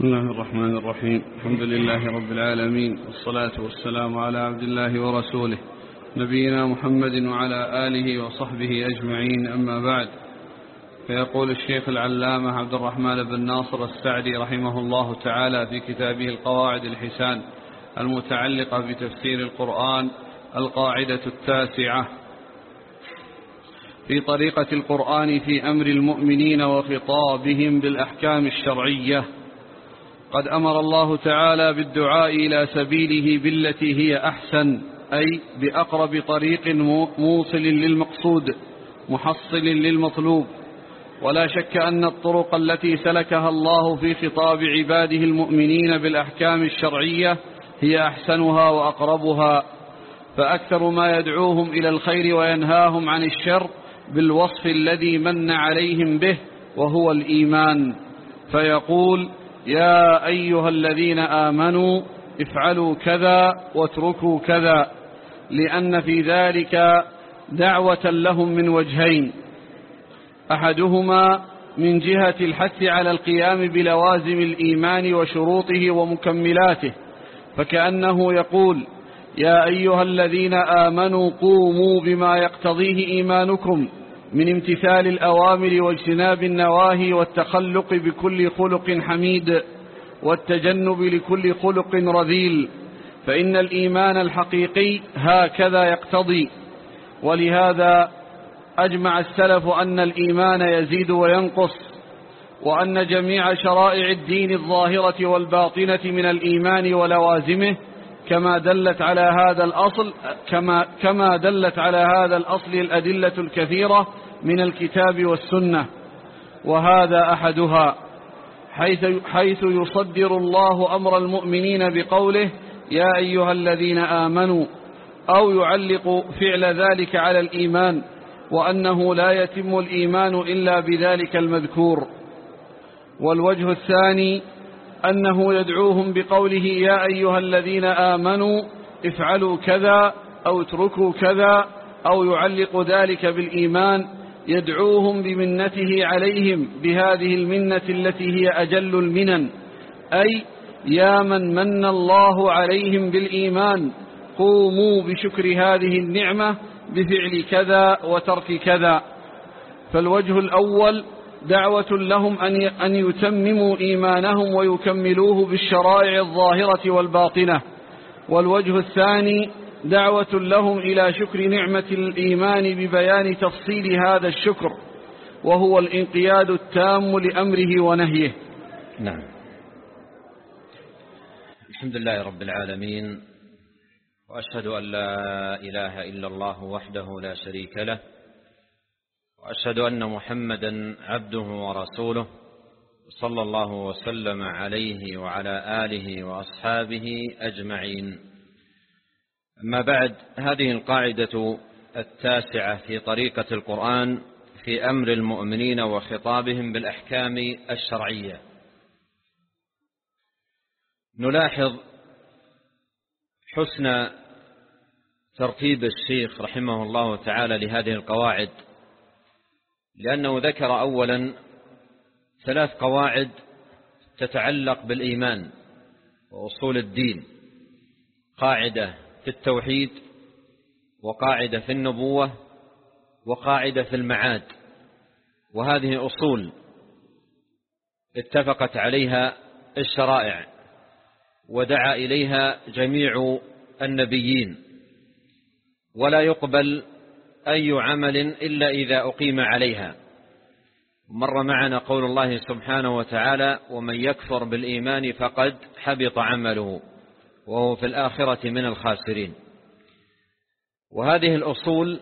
بسم الله الرحمن الرحيم. الحمد لله رب العالمين والصلاة والسلام على عبد الله ورسوله نبينا محمد وعلى آله وصحبه أجمعين أما بعد. فيقول الشيخ العلامة عبد الرحمن بن ناصر السعدي رحمه الله تعالى في كتابه القواعد الحسان المتعلقة بتفسير القرآن القاعدة التاسعة. في طريقة القرآن في أمر المؤمنين وخطابهم بالأحكام الشرعية قد أمر الله تعالى بالدعاء إلى سبيله بالتي هي أحسن أي بأقرب طريق موصل للمقصود محصل للمطلوب. ولا شك أن الطرق التي سلكها الله في خطاب عباده المؤمنين بالأحكام الشرعية هي أحسنها وأقربها. فأكثر ما يدعوهم إلى الخير وينهاهم عن الشر بالوصف الذي من عليهم به وهو الإيمان. فيقول يا أيها الذين آمنوا افعلوا كذا واتركوا كذا لأن في ذلك دعوة لهم من وجهين. أحدهما من جهة الحث على القيام بلوازم الإيمان وشروطه ومكملاته فكأنه يقول يا أيها الذين آمنوا قوموا بما يقتضيه إيمانكم من امتثال الأوامر واجتناب النواهي والتخلق بكل خلق حميد والتجنب لكل خلق رذيل فإن الإيمان الحقيقي هكذا يقتضي. ولهذا أجمع السلف أن الإيمان يزيد وينقص وأن جميع شرائع الدين الظاهرة والباطنة من الإيمان ولوازمه كما دلت على هذا الأصل كما, كما دلت على هذا الأصل الأدلة الكثيرة من الكتاب والسنة وهذا أحدها حيث, حيث يصدر الله أمر المؤمنين بقوله يا أيها الذين آمنوا أو يعلق فعل ذلك على الإيمان وأنه لا يتم الإيمان إلا بذلك المذكور. والوجه الثاني أنه يدعوهم بقوله يا أيها الذين آمنوا افعلوا كذا أو اتركوا كذا أو يعلق ذلك بالإيمان يدعوهم بمنته عليهم بهذه المنة التي هي أجل المنن. أي يا من من الله عليهم بالإيمان قوموا بشكر هذه النعمة بفعل كذا وترك كذا. فالوجه الأول دعوة لهم أن يتمموا إيمانهم ويكملوه بالشرائع الظاهرة والباطنة. والوجه الثاني دعوة لهم إلى شكر نعمة الإيمان ببيان تفصيل هذا الشكر وهو الانقياد التام لأمره ونهيه. نعم. الحمد لله رب العالمين وأشهد أن لا إله إلا الله وحده لا شريك له وأشهد أن محمدا عبده ورسوله صلى الله وسلم عليه وعلى آله وأصحابه أجمعين. أما بعد هذه القاعدة التاسعة في طريقة القرآن في أمر المؤمنين وخطابهم بالأحكام الشرعية. نلاحظ حسن ترتيب الشيخ رحمه الله تعالى لهذه القواعد لأنه ذكر أولا ثلاث قواعد تتعلق بالإيمان وأصول الدين قاعدة في التوحيد وقاعدة في النبوة وقاعدة في المعاد. وهذه أصول اتفقت عليها الشرائع ودعا إليها جميع النبيين. ولا يقبل أي عمل إلا إذا أقيم عليها. مر معنا قول الله سبحانه وتعالى ومن يكفر بالإيمان فقد حبط عمله وهو في الآخرة من الخاسرين. وهذه الأصول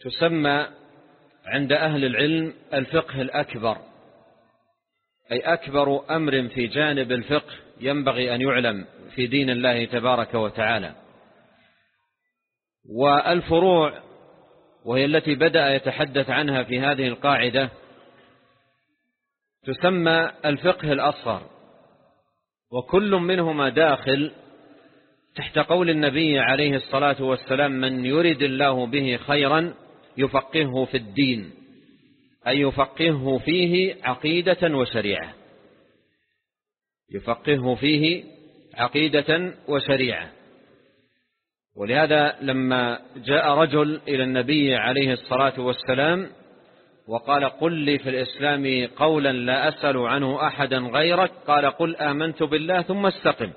تسمى عند أهل العلم الفقه الأكبر أي أكبر أمر في جانب الفقه ينبغي أن يعلم في دين الله تبارك وتعالى. والفروع وهي التي بدأ يتحدث عنها في هذه القاعدة تسمى الفقه الأصغر. وكل منهما داخل تحت قول النبي عليه الصلاة والسلام من يرد الله به خيرا يفقهه في الدين أي يفقهه فيه عقيدة وشريعة. يفقهه فيه عقيدة وشريعة. ولهذا لما جاء رجل إلى النبي عليه الصلاة والسلام وقال قل لي في الإسلام قولا لا أسأل عنه أحدا غيرك قال قل آمنت بالله ثم استقم.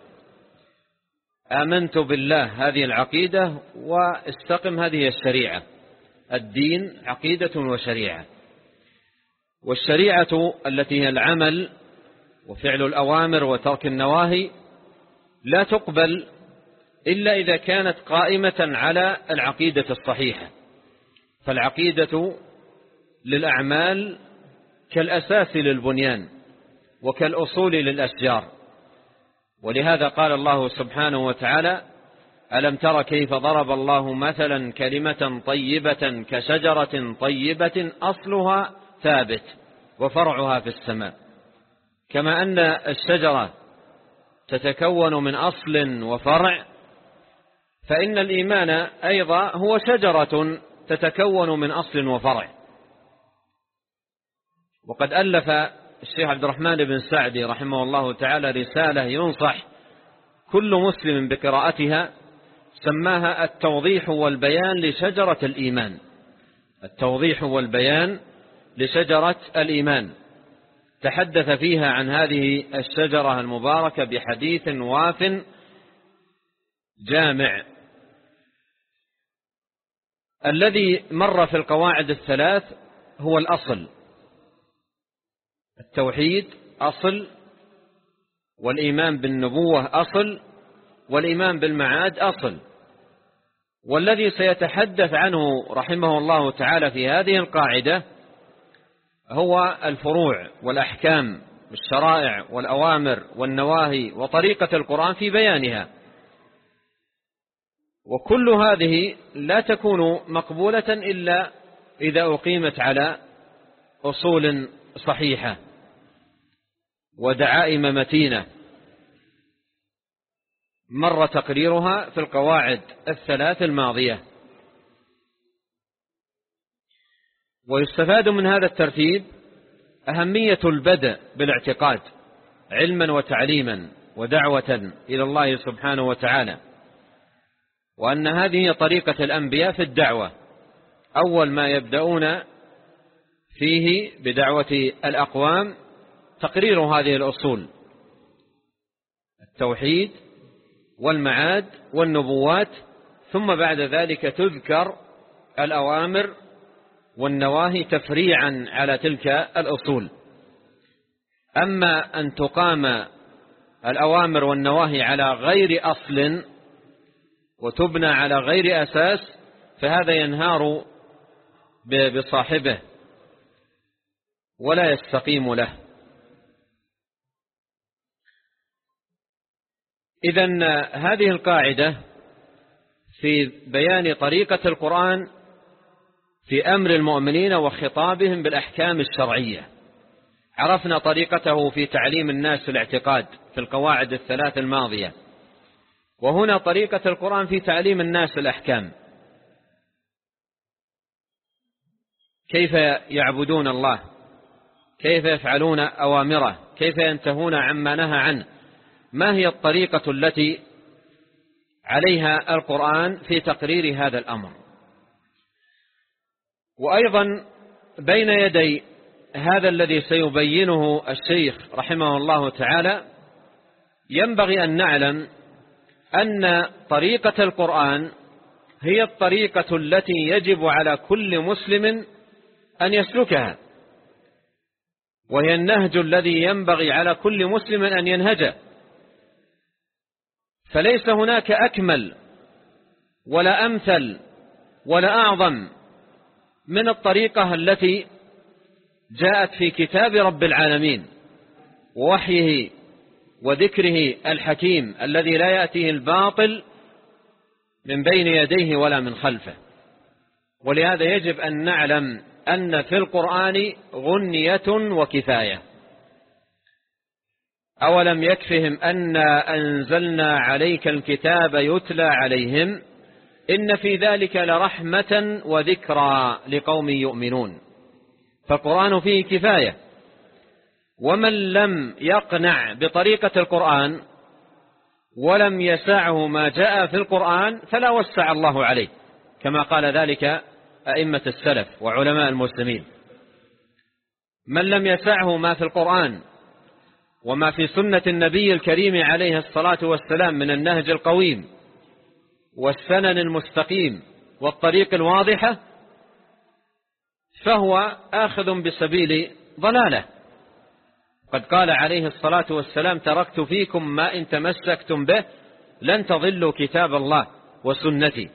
آمنت بالله هذه العقيدة واستقم هذه الشريعة. الدين عقيدة وشريعة. والشريعة التي هي العمل وفعل الأوامر وترك النواهي لا تقبل إلا إذا كانت قائمة على العقيدة الصحيحة. فالعقيدة للأعمال كالأساس للبنيان وكالأصول للأشجار. ولهذا قال الله سبحانه وتعالى ألم تر كيف ضرب الله مثلا كلمة طيبة كشجرة طيبة أصلها ثابت وفرعها في السماء. كما أن الشجرة تتكون من أصل وفرع فإن الإيمان أيضا هو شجرة تتكون من أصل وفرع. وقد ألف الشيخ عبد الرحمن بن سعدي رحمه الله تعالى رسالة ينصح كل مسلم بقراءتها سماها التوضيح والبيان لشجرة الإيمان. التوضيح والبيان لشجرة الإيمان. تحدث فيها عن هذه الشجرة المباركة بحديث واف جامع. الذي مر في القواعد الثلاث هو الأصل. التوحيد أصل والإيمان بالنبوة أصل والإيمان بالمعاد أصل. والذي سيتحدث عنه رحمه الله تعالى في هذه القاعدة هو الفروع والأحكام والشرائع والأوامر والنواهي وطريقة القرآن في بيانها. وكل هذه لا تكون مقبولة إلا إذا أقيمت على أصول صحيحة ودعائم متينة. مر تقريرها في القواعد الثلاث الماضية. ويستفاد من هذا الترتيب أهمية البدء بالاعتقاد علما وتعليما ودعوة إلى الله سبحانه وتعالى. وأن هذه طريقة الأنبياء في الدعوة. أول ما يبدأون فيه بدعوة الأقوام تقرير هذه الأصول. التوحيد والمعاد والنبوات ثم بعد ذلك تذكر الأوامر والنواهي تفريعا على تلك الأصول. أما أن تقام الأوامر والنواهي على غير أصل وتبنى على غير أساس فهذا ينهار بصاحبه ولا يستقيم له. إذا هذه القاعدة في بيان طريقة القرآن في أمر المؤمنين وخطابهم بالأحكام الشرعية. عرفنا طريقته في تعليم الناس الاعتقاد في القواعد الثلاث الماضية. وهنا طريقة القرآن في تعليم الناس الأحكام. كيف يعبدون الله؟ كيف يفعلون أوامره؟ كيف ينتهون عما نهى عنه؟ ما هي الطريقة التي عليها القرآن في تقرير هذا الأمر؟ وأيضا بين يدي هذا الذي سيبينه الشيخ رحمه الله تعالى ينبغي أن نعلم أن طريقة القرآن هي الطريقة التي يجب على كل مسلم أن يسلكها وهي النهج الذي ينبغي على كل مسلم أن ينهجه. فليس هناك أكمل ولا أمثل ولا أعظم من الطريقة التي جاءت في كتاب رب العالمين ووحيه وذكره الحكيم الذي لا يأتيه الباطل من بين يديه ولا من خلفه. ولهذا يجب أن نعلم أن في القرآن غنية وكفاية. أولم يكفهم أنا أنزلنا عليك الكتاب يتلى عليهم؟ إن في ذلك لرحمة وذكرى لقوم يؤمنون. فالقرآن فيه كفاية. ومن لم يقنع بطريقة القرآن ولم يسعه ما جاء في القرآن فلا وسع الله عليه كما قال ذلك أئمة السلف وعلماء المسلمين. من لم يسعه ما في القرآن وما في سنة النبي الكريم عليه الصلاة والسلام من النهج القويم والسنن المستقيم والطريق الواضحة فهو آخذ بسبيل ضلالة. قد قال عليه الصلاة والسلام تركت فيكم ما إن تمسكتم به لن تضلوا كتاب الله وسنتي.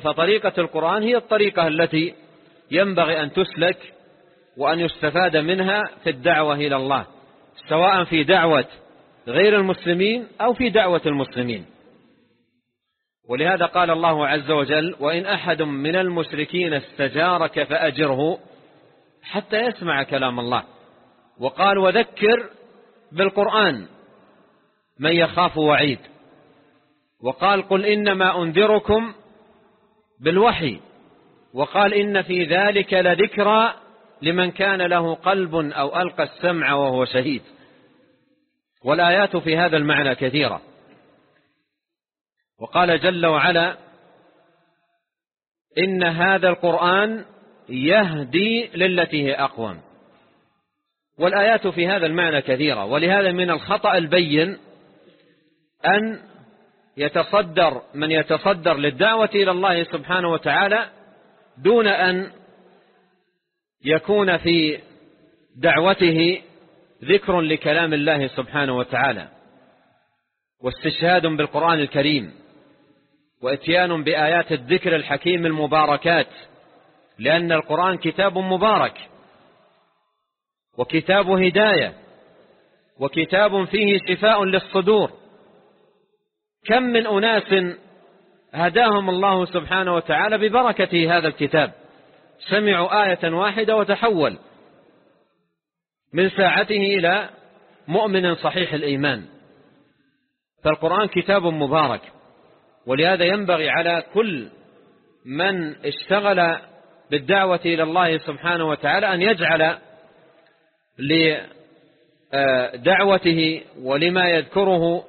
فطريقة القرآن هي الطريقة التي ينبغي أن تسلك وأن يستفاد منها في الدعوة إلى الله سواء في دعوة غير المسلمين أو في دعوة المسلمين. ولهذا قال الله عز وجل وإن أحد من المشركين استجارك فأجره حتى يسمع كلام الله. وقال وذكر بالقرآن من يخاف وعيد. وقال قل إنما أنذركم بالوحي. وقال إن في ذلك لذكرى لمن كان له قلب أو ألقى السمع وهو شهيد. والآيات في هذا المعنى كثيرة. وقال جل وعلا إن هذا القرآن يهدي للتي هي أقوم. والآيات في هذا المعنى كثيرة ولهذا من الخطأ البين أن يتصدر من يتصدر للدعوة إلى الله سبحانه وتعالى دون أن يكون في دعوته ذكر لكلام الله سبحانه وتعالى واستشهاد بالقرآن الكريم وإتيان بآيات الذكر الحكيم المباركات لأن القرآن كتاب مبارك. وكتاب هداية وكتاب فيه شفاء للصدور. كم من أناس هداهم الله سبحانه وتعالى ببركة هذا الكتاب. سمعوا آية واحدة وتحول من ساعته إلى مؤمن صحيح الإيمان. فالقرآن كتاب مبارك ولهذا ينبغي على كل من اشتغل بالدعوة إلى الله سبحانه وتعالى أن يجعل لدعوته ولما يذكره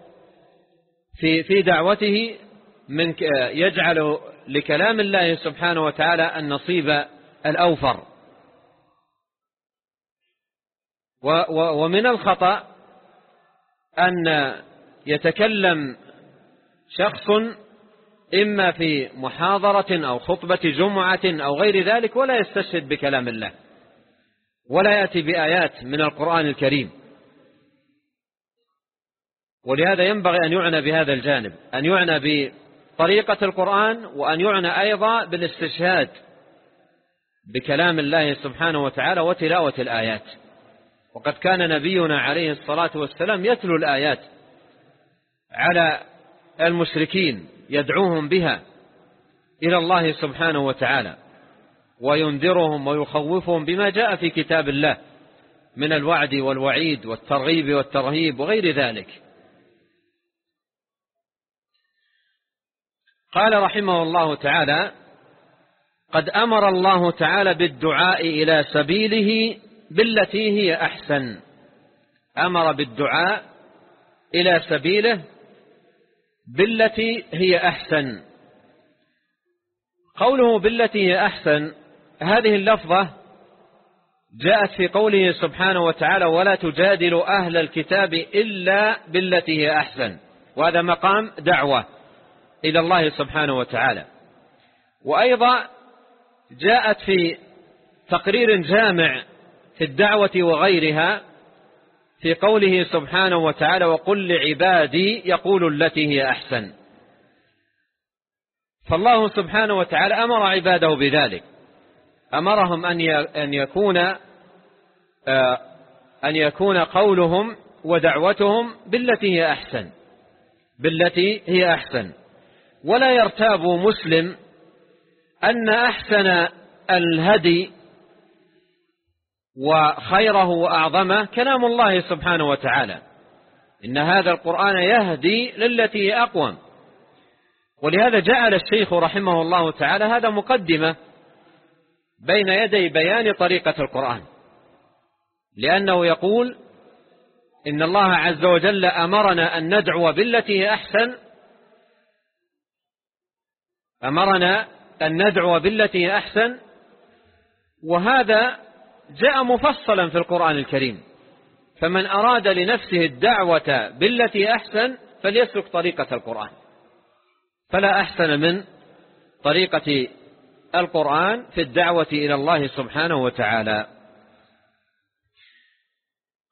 في في دعوته من يجعل لكلام الله سبحانه وتعالى النصيب الأوفر. ومن الخطأ أن يتكلم شخص إما في محاضرة أو خطبة جمعة أو غير ذلك ولا يستشهد بكلام الله. ولا يأتي بآيات من القرآن الكريم. ولهذا ينبغي أن يعنى بهذا الجانب أن يعنى بطريقة القرآن وأن يعنى أيضا بالاستشهاد بكلام الله سبحانه وتعالى وتلاوة الآيات. وقد كان نبينا عليه الصلاة والسلام يتلو الآيات على المشركين يدعوهم بها إلى الله سبحانه وتعالى. وينذرهم ويخوفهم بما جاء في كتاب الله من الوعد والوعيد والترغيب والترهيب وغير ذلك. قال رحمه الله تعالى قد أمر الله تعالى بالدعاء إلى سبيله بالتي هي أحسن. أمر بالدعاء إلى سبيله بالتي هي أحسن. قوله بالتي هي أحسن هذه اللفظة جاءت في قوله سبحانه وتعالى ولا تجادلوا أهل الكتاب إلا بالتي هي أحسن. وهذا مقام دعوة إلى الله سبحانه وتعالى. وأيضا جاءت في تقرير جامع في الدعوة وغيرها في قوله سبحانه وتعالى وقل لعبادي يقول التي هي أحسن. فالله سبحانه وتعالى أمر عباده بذلك. أمرهم أن يكون آه، أن يكون قولهم ودعوتهم بالتي هي أحسن بالتي هي أحسن. ولا يرتاب مسلم أن أحسن الهدي وخيره وأعظمه كلام الله سبحانه وتعالى. إن هذا القرآن يهدي للتي أقوم. ولهذا جعل الشيخ رحمه الله تعالى هذا مقدمة بين يدي بيان طريقة القرآن. لأنه يقول إن الله عز وجل أمرنا أن ندعو بالتي أحسن. أمرنا أن ندعو بالتي أحسن. وهذا جاء مفصلا في القرآن الكريم. فمن أراد لنفسه الدعوة بالتي أحسن فليسلك طريقة القرآن. فلا أحسن من طريقة القرآن في الدعوة إلى الله سبحانه وتعالى.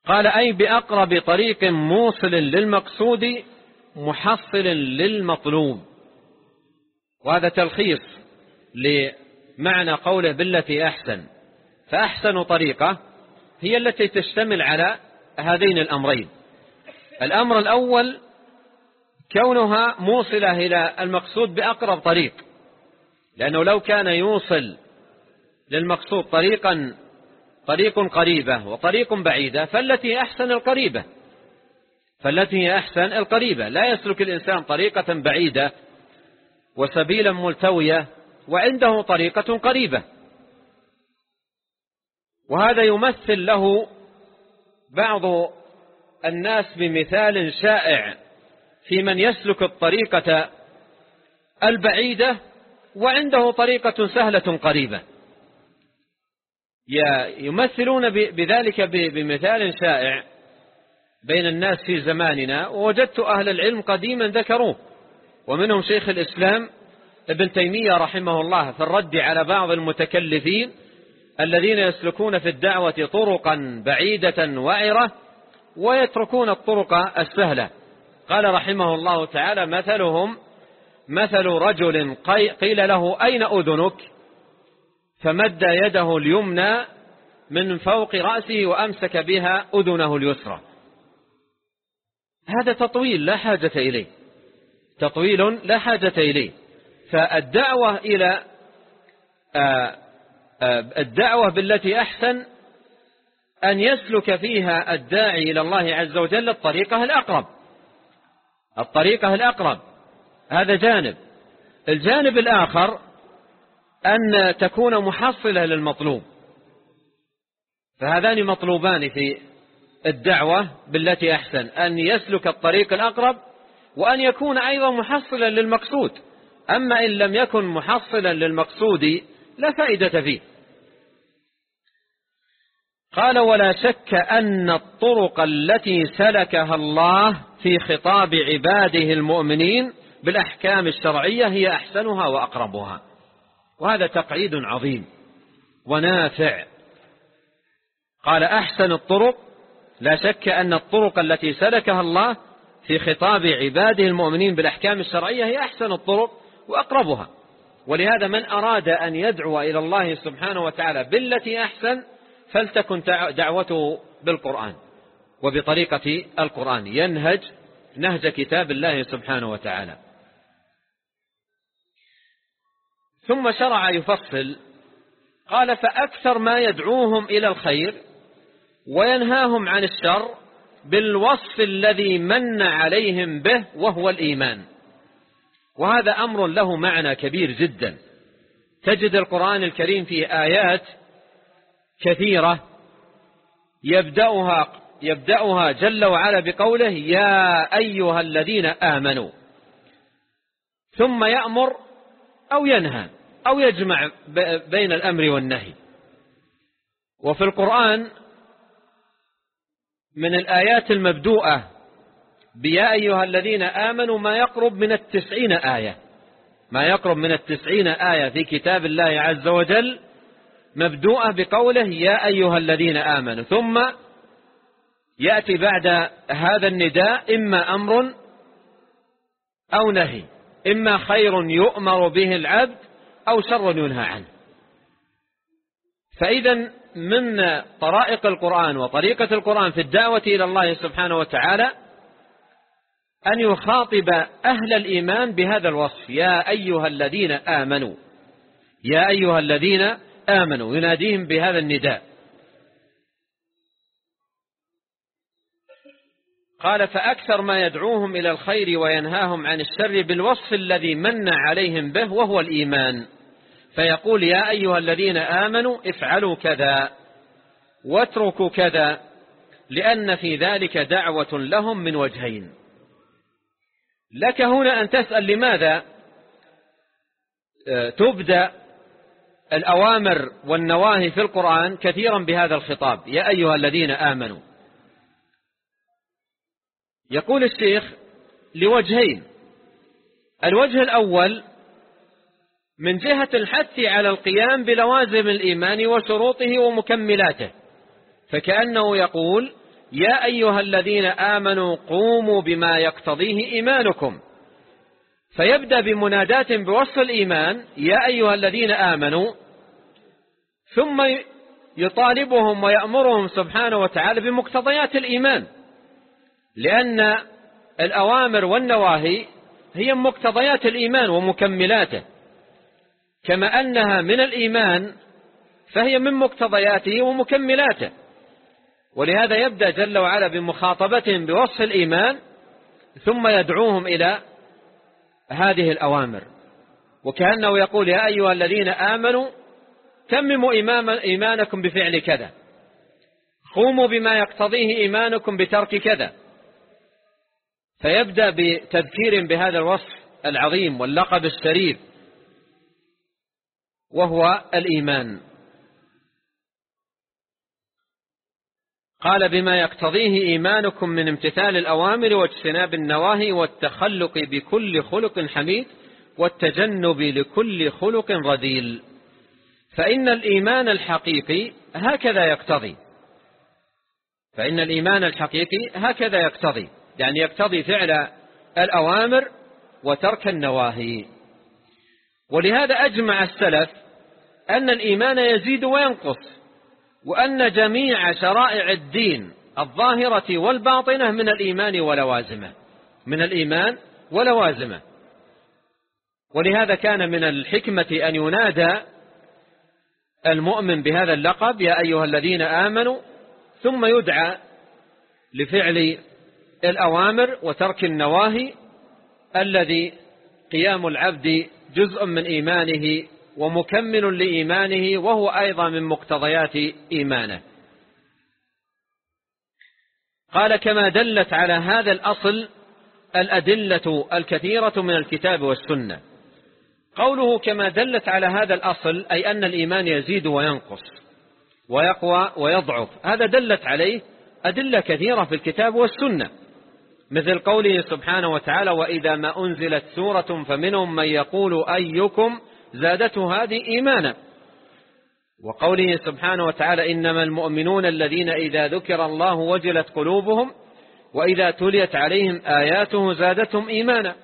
قال أي بأقرب طريق موصل للمقصود محصل للمطلوب. وهذا تلخيص لمعنى قوله بالتي أحسن. فأحسن طريقة هي التي تشتمل على هذين الأمرين. الأمر الأول كونها موصلة إلى المقصود بأقرب طريق. لأنه لو كان يوصل للمقصود طريقا طريق قريبة وطريق بعيدة فالتي أحسن القريبة. فالتي هي أحسن القريبة. لا يسلك الإنسان طريقة بعيدة وسبيلا ملتوية وعنده طريقة قريبة. وهذا يمثل له بعض الناس بمثال شائع في من يسلك الطريقة البعيدة وعنده طريقة سهلة قريبة. يمثلون بذلك بمثال شائع بين الناس في زماننا. ووجدت أهل العلم قديما ذكروه. ومنهم شيخ الإسلام ابن تيمية رحمه الله في الرد على بعض المتكلفين الذين يسلكون في الدعوة طرقا بعيدة وعرة ويتركون الطرق السهلة. قال رحمه الله تعالى مثلهم مثل رجل قيل له أين أذنك؟ فمد يده اليمنى من فوق رأسه وأمسك بها أذنه اليسرى. هذا تطويل لا حاجة إليه. تطويل لا حاجة إليه. فالدعوة إلى آه، آه، الدعوة بالتي أحسن أن يسلك فيها الداعي إلى الله عز وجل الطريقة الأقرب. الطريقة الأقرب. هذا جانب. الجانب الآخر أن تكون محصلة للمطلوب. فهذان مطلوبان في الدعوة بالتي أحسن. أن يسلك الطريق الأقرب وأن يكون أيضا محصلا للمقصود. أما إن لم يكن محصلا للمقصود لا فائدة فيه. قال ولا شك أن الطرق التي سلكها الله في خطاب عباده المؤمنين بالأحكام الشرعية هي أحسنها وأقربها. وهذا تقعيد عظيم ونافع. قال أحسن الطرق لا شك أن الطرق التي سلكها الله في خطاب عباده المؤمنين بالأحكام الشرعية هي أحسن الطرق وأقربها. ولهذا من أراد أن يدعو إلى الله سبحانه وتعالى بالتي أحسن فلتكن دعوته بالقرآن. وبطريقة القرآن. ينهج نهج كتاب الله سبحانه وتعالى. ثم شرع يفصل قال فأكثر ما يدعوهم إلى الخير وينهاهم عن الشر بالوصف الذي من عليهم به وهو الإيمان. وهذا أمر له معنى كبير جدا. تجد القرآن الكريم في آيات كثيرة يبدأها, يبدأها جل وعلا بقوله يا أيها الذين آمنوا. ثم يأمر أو ينهى أو يجمع بين الأمر والنهي. وفي القرآن من الآيات المبدوءة بيا أيها الذين آمنوا ما يقرب من التسعين آية. ما يقرب من التسعين آية في كتاب الله عز وجل مبدوءة بقوله يا أيها الذين آمنوا. ثم يأتي بعد هذا النداء إما أمر أو نهي. إما خير يؤمر به العبد أو شر ينهى عنه. فإذا من طرائق القرآن وطريقة القرآن في الدعوة إلى الله سبحانه وتعالى أن يخاطب أهل الإيمان بهذا الوصف. يا أيها الذين آمنوا يا أيها الذين آمنوا يناديهم بهذا النداء. قال فأكثر ما يدعوهم إلى الخير وينهاهم عن الشر بالوصف الذي من عليهم به وهو الإيمان. فيقول يا أيها الذين آمنوا افعلوا كذا واتركوا كذا لأن في ذلك دعوة لهم من وجهين. لك هنا أن تسأل لماذا تبدأ الأوامر والنواهي في القرآن كثيرا بهذا الخطاب؟ يا أيها الذين آمنوا. يقول الشيخ لوجهين. الوجه الأول من جهة الحث على القيام بلوازم الإيمان وشروطه ومكملاته. فكأنه يقول يا أيها الذين آمنوا قوموا بما يقتضيه إيمانكم. فيبدأ بمناداة بوصف الإيمان يا أيها الذين آمنوا. ثم يطالبهم ويأمرهم سبحانه وتعالى بمقتضيات الإيمان. لأن الأوامر والنواهي هي مقتضيات الإيمان ومكملاته. كما أنها من الإيمان فهي من مقتضياته ومكملاته. ولهذا يبدأ جل وعلا بمخاطبتهم بوصف الإيمان ثم يدعوهم إلى هذه الأوامر. وكأنه يقول يا أيها الذين آمنوا تمموا إيمانكم بفعل كذا. قوموا بما يقتضيه إيمانكم بترك كذا. فيبدأ بتذكير بهذا الوصف العظيم واللقب الشريف وهو الإيمان. قال بما يقتضيه إيمانكم من امتثال الأوامر واجتناب النواهي والتخلق بكل خلق حميد والتجنب لكل خلق رذيل فإن الإيمان الحقيقي هكذا يقتضي فإن الإيمان الحقيقي هكذا يقتضي. يعني يقتضي فعل الأوامر وترك النواهي. ولهذا أجمع السلف أن الإيمان يزيد وينقص وأن جميع شرائع الدين الظاهرة والباطنة من الإيمان ولوازمه من الإيمان ولوازمه. ولهذا كان من الحكمة أن ينادى المؤمن بهذا اللقب يا أيها الذين آمنوا ثم يدعى لفعل الأوامر وترك النواهي الذي قيام العبد جزء من إيمانه ومكمل لإيمانه وهو أيضا من مقتضيات إيمانه. قال كما دلت على هذا الأصل الأدلة الكثيرة من الكتاب والسنة. قوله كما دلت على هذا الأصل أي أن الإيمان يزيد وينقص ويقوى ويضعف هذا دلت عليه أدلة كثيرة في الكتاب والسنة. مثل قوله سبحانه وتعالى وإذا ما أنزلت سورة فمنهم من يقول أيكم زادته هذه إيمانا. وقوله سبحانه وتعالى إنما المؤمنون الذين إذا ذكر الله وجلت قلوبهم وإذا تليت عليهم آياته زادتهم إيمانا.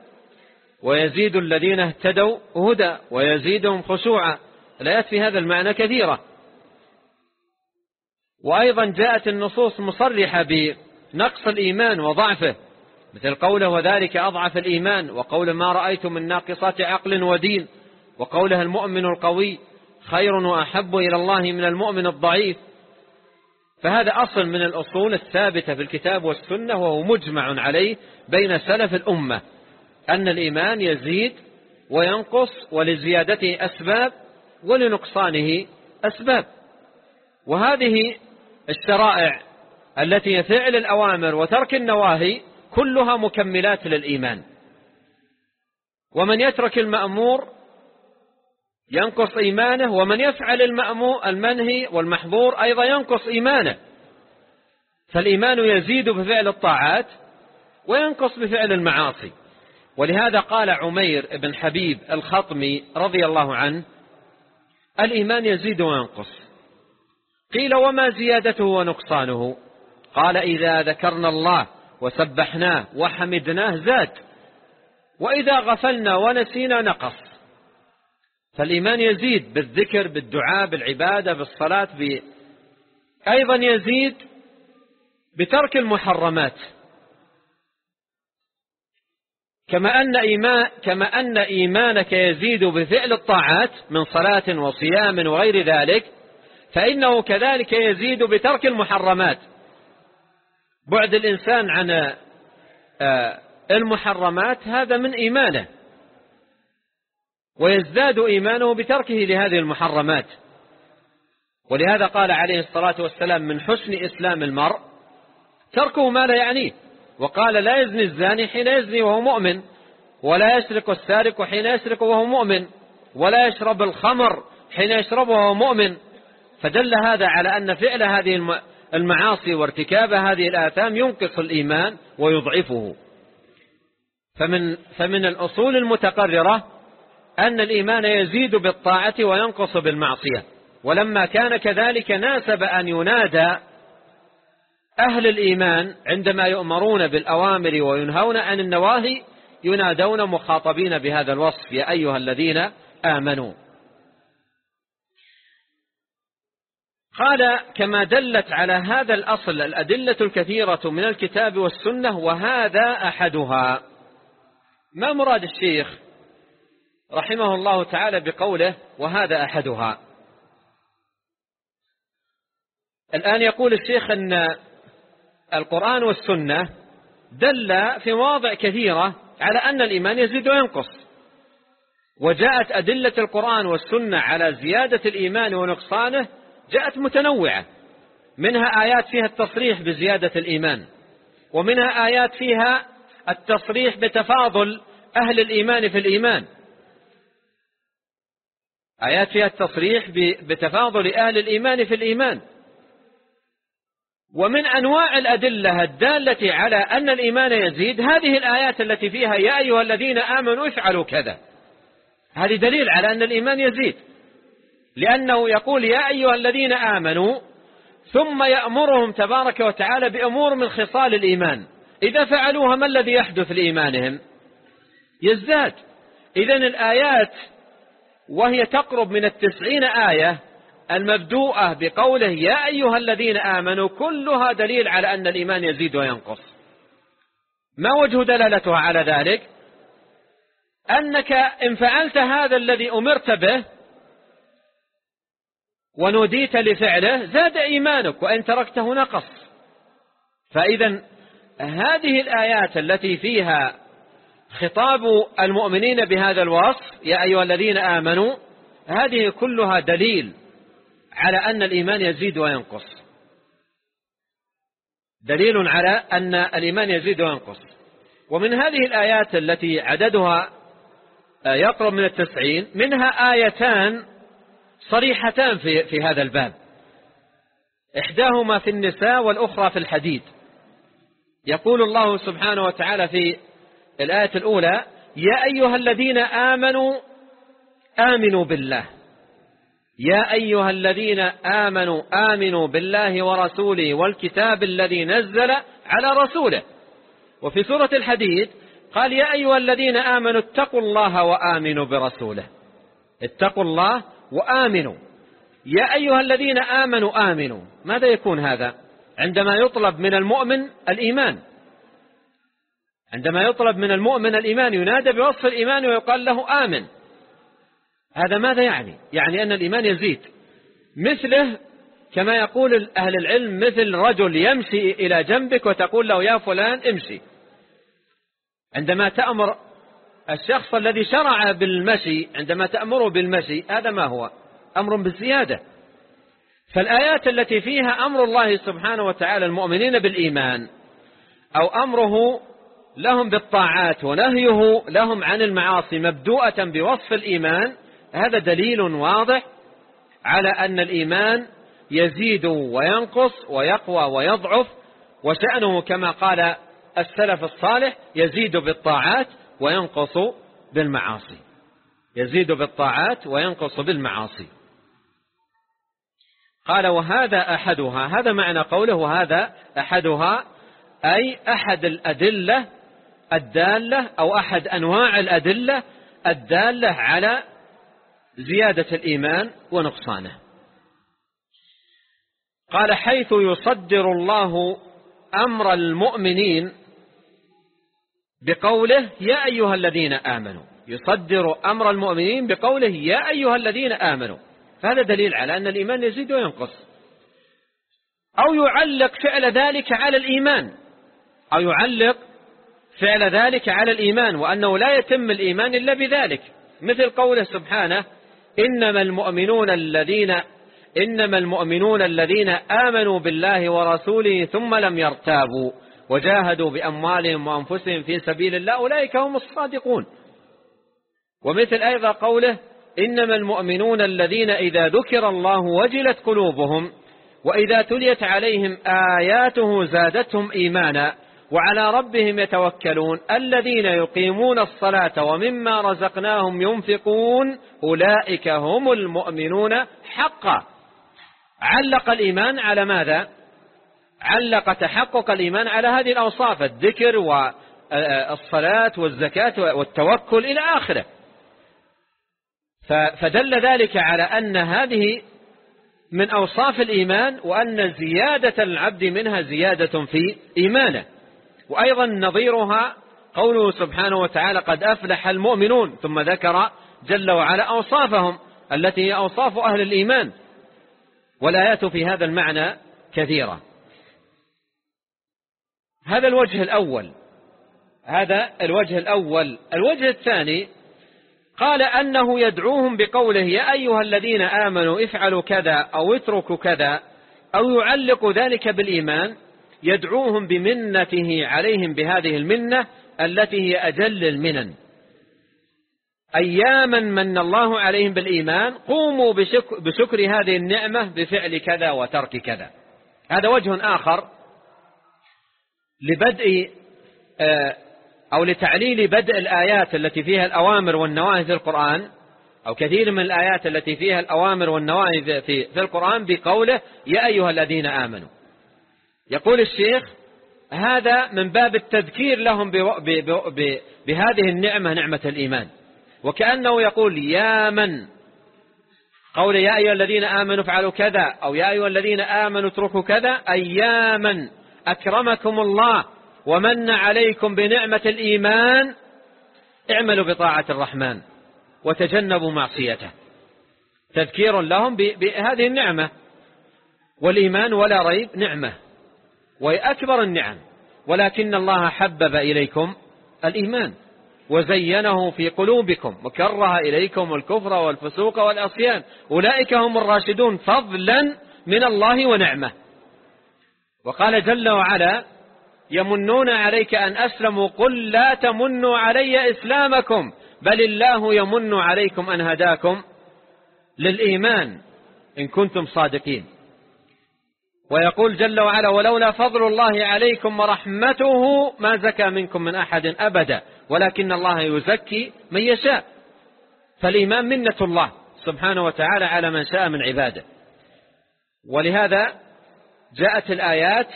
ويزيد الذين اهتدوا هدى ويزيدهم خشوعا. الآيات في هذا المعنى كثيرة. وأيضا جاءت النصوص مصرحة بنقص الإيمان وضعفه. مثل قوله وذلك أضعف الإيمان وقول ما رأيت من ناقصات عقل ودين وقولها المؤمن القوي خير وأحب إلى الله من المؤمن الضعيف. فهذا أصل من الأصول الثابتة في الكتاب والسنة وهو مجمع عليه بين سلف الأمة أن الإيمان يزيد وينقص ولزيادته أسباب ولنقصانه أسباب. وهذه الشرائع التي فعل الأوامر وترك النواهي كلها مكملات للإيمان. ومن يترك المأمور ينقص إيمانه ومن يفعل المنهي والمحظور أيضا ينقص إيمانه. فالإيمان يزيد بفعل الطاعات وينقص بفعل المعاصي. ولهذا قال عمير بن حبيب الخطمي رضي الله عنه الإيمان يزيد وينقص. قيل وما زيادته ونقصانه؟ قال إذا ذكرنا الله وسبحناه وحمدناه زاد وإذا غفلنا ونسينا نقص. فالإيمان يزيد بالذكر بالدعاء بالعبادة بالصلاة ب... أيضا يزيد بترك المحرمات. كما أن, إيمان كما أن إيمانك يزيد بفعل الطاعات من صلاة وصيام وغير ذلك فإنه كذلك يزيد بترك المحرمات. بعد الإنسان عن آه، المحرمات هذا من إيمانه. ويزداد إيمانه بتركه لهذه المحرمات. ولهذا قال عليه الصلاة والسلام من حسن إسلام المرء تركه ما لا يعنيه. وقال لا يزني الزاني حين يزني وهو مؤمن ولا يسرق السارق حين يسرق وهو مؤمن ولا يشرب الخمر حين يشربه وهو مؤمن. فدل هذا على أن فعل هذه المعاصي وارتكاب هذه الآثام ينقص الإيمان ويضعفه. فمن, فمن الأصول المتقررة أن الإيمان يزيد بالطاعة وينقص بالمعصية. ولما كان كذلك ناسب أن ينادى أهل الإيمان عندما يؤمرون بالأوامر وينهون عن النواهي ينادون مخاطبين بهذا الوصف يا أيها الذين آمنوا قال كما دلت على هذا الأصل الأدلة الكثيرة من الكتاب والسنة وهذا أحدها. ما مراد الشيخ رحمه الله تعالى بقوله وهذا أحدها؟ الآن يقول الشيخ أن القرآن والسنة دل في مواضع كثيرة على أن الإيمان يزيد وينقص. وجاءت أدلة القرآن والسنة على زيادة الإيمان ونقصانه جاءت متنوعة. منها آيات فيها التصريح بزيادة الإيمان ومنها آيات فيها التصريح بتفاضل أهل الإيمان في الإيمان. آيات فيها التصريح بتفاضل أهل الإيمان في الإيمان. ومن أنواع الأدلة الدالة على أن الإيمان يزيد هذه الآيات التي فيها يا أيها الذين آمنوا افعلوا كذا. هذه دليل على أن الإيمان يزيد. لأنه يقول يا أيها الذين آمنوا ثم يأمرهم تبارك وتعالى بأمور من خصال الإيمان. إذا فعلوها ما الذي يحدث لإيمانهم؟ يزداد. إذا الآيات وهي تقرب من التسعين آية المبدوءة بقوله يا أيها الذين آمنوا كلها دليل على أن الإيمان يزيد وينقص. ما وجه دلالتها على ذلك؟ أنك إن فعلت هذا الذي أمرت به ونوديت لفعله زاد إيمانك وإن تركته نقص. فإذا هذه الآيات التي فيها خطاب المؤمنين بهذا الوصف يا أيها الذين آمنوا هذه كلها دليل على أن الإيمان يزيد وينقص. دليل على أن الإيمان يزيد وينقص. ومن هذه الآيات التي عددها يقرب من التسعين منها آيتان صريحتان في, في هذا الباب. إحداهما في النساء والأخرى في الحديد. يقول الله سبحانه وتعالى في الآية الأولى يا أيها الذين آمنوا آمنوا بالله. يا أيها الذين آمنوا آمنوا بالله ورسوله والكتاب الذي نزل على رسوله. وفي سورة الحديد قال يا أيها الذين آمنوا اتقوا الله وآمنوا برسوله. اتقوا الله وآمنوا. يا أيها الذين آمنوا آمنوا. ماذا يكون هذا؟ عندما يطلب من المؤمن الإيمان. عندما يطلب من المؤمن الإيمان ينادى بوصف الإيمان ويقال له آمن. هذا ماذا يعني؟ يعني أن الإيمان يزيد. مثله كما يقول أهل العلم مثل رجل يمشي إلى جنبك وتقول له يا فلان امشي. عندما تأمر الشخص الذي شرع بالمشي عندما تأمره بالمشي هذا ما هو؟ أمر بالزيادة. فالآيات التي فيها أمر الله سبحانه وتعالى المؤمنين بالإيمان أو أمره لهم بالطاعات ونهيه لهم عن المعاصي مبدوءة بوصف الإيمان هذا دليل واضح على أن الإيمان يزيد وينقص ويقوى ويضعف وشأنه كما قال السلف الصالح يزيد بالطاعات وينقص بالمعاصي. يزيد بالطاعات وينقص بالمعاصي. قال وهذا أحدها. هذا معنى قوله وهذا أحدها. أي أحد الأدلة الدالة أو أحد أنواع الأدلة الدالة على زيادة الإيمان ونقصانه. قال حيث يصدر الله أمر المؤمنين بقوله يا أيها الذين آمنوا. يصدر أمر المؤمنين بقوله يا أيها الذين آمنوا. فهذا دليل على أن الإيمان يزيد وينقص. أو يعلق فعل ذلك على الإيمان. أو يعلق فعل ذلك على الإيمان وأنه لا يتم الإيمان إلا بذلك. مثل قوله سبحانه إنما المؤمنون الذين إنما المؤمنون الذين آمنوا بالله ورسوله ثم لم يرتابوا. وجاهدوا بأموالهم وأنفسهم في سبيل الله أولئك هم الصادقون. ومثل أيضا قوله إنما المؤمنون الذين إذا ذكر الله وجلت قلوبهم وإذا تليت عليهم آياته زادتهم إيمانا وعلى ربهم يتوكلون. الذين يقيمون الصلاة ومما رزقناهم ينفقون أولئك هم المؤمنون حقا. علق الإيمان على ماذا؟ علق تحقق الإيمان على هذه الأوصاف الذكر والصلاة والزكاة والتوكل إلى آخره. فدل ذلك على أن هذه من أوصاف الإيمان وأن زيادة العبد منها زيادة في إيمانه. وأيضا نظيرها قوله سبحانه وتعالى قد أفلح المؤمنون ثم ذكر جل وعلا أوصافهم التي هي أوصاف أهل الإيمان. والآيات في هذا المعنى كثيرة. هذا الوجه الأول. هذا الوجه الأول. الوجه الثاني قال أنه يدعوهم بقوله يا أيها الذين آمنوا افعلوا كذا أو اتركوا كذا أو يعلق ذلك بالإيمان يدعوهم بمنته عليهم بهذه المنة التي هي أجل المنن. أياما من الله عليهم بالإيمان قوموا بشكر, بشكر هذه النعمة بفعل كذا وترك كذا. هذا وجه آخر. لبدء آه، أو لتعليل بدء الآيات التي فيها الأوامر والنواهي في القرآن أو كثير من الآيات التي فيها الأوامر والنواهي في, في القرآن بقوله يا أيها الذين آمنوا يقول الشيخ هذا من باب التذكير لهم بهذه النعمة نعمة الإيمان وكأنه يقول يا من؟ قول يا أيها الذين آمنوا افعلوا كذا أو يا أيها الذين آمنوا اتركوا كذا أياما أكرمكم الله ومن عليكم بنعمة الإيمان اعملوا بطاعة الرحمن وتجنبوا معصيته. تذكير لهم بهذه النعمة. والإيمان ولا ريب نعمة. وهي أكبر النعم. ولكن الله حبب إليكم الإيمان. وزينه في قلوبكم وكره إليكم الكفر والفسوق والعصيان. أولئك هم الراشدون فضلا من الله ونعمة. وقال جل وعلا يمنون عليك أن أسلموا قل لا تمنوا علي إسلامكم بل الله يمن عليكم أن هداكم للإيمان إن كنتم صادقين. ويقول جل وعلا ولولا فضل الله عليكم ورحمته ما زكى منكم من أحد أبدا ولكن الله يزكي من يشاء. فالإيمان منة الله سبحانه وتعالى على من شاء من عباده. ولهذا جاءت الآيات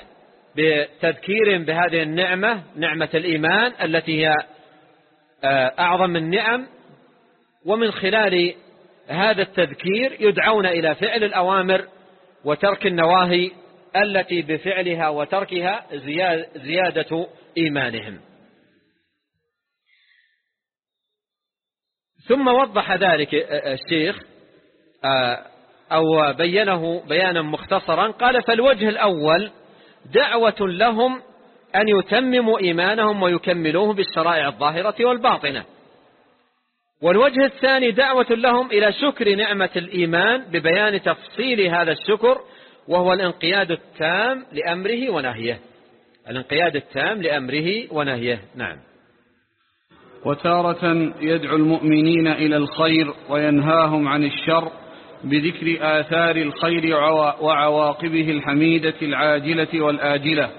بتذكير بهذه النعمة نعمة الإيمان التي هي آه، أعظم النعم ومن خلال هذا التذكير يدعون إلى فعل الأوامر وترك النواهي التي بفعلها وتركها زيادة إيمانهم. ثم وضح ذلك الشيخ آه، أو بينه بيانا مختصرا قال فالوجه الأول دعوة لهم أن يتمموا إيمانهم ويكملوه بالشرائع الظاهرة والباطنة. والوجه الثاني دعوة لهم إلى شكر نعمة الإيمان ببيان تفصيل هذا الشكر وهو الانقياد التام لأمره ونهيه. الانقياد التام لأمره ونهيه نعم. وتارة يدعو المؤمنين إلى الخير وينهاهم عن الشر بذكر آثار الخير وعواقبه الحميدة العاجلة والآجلة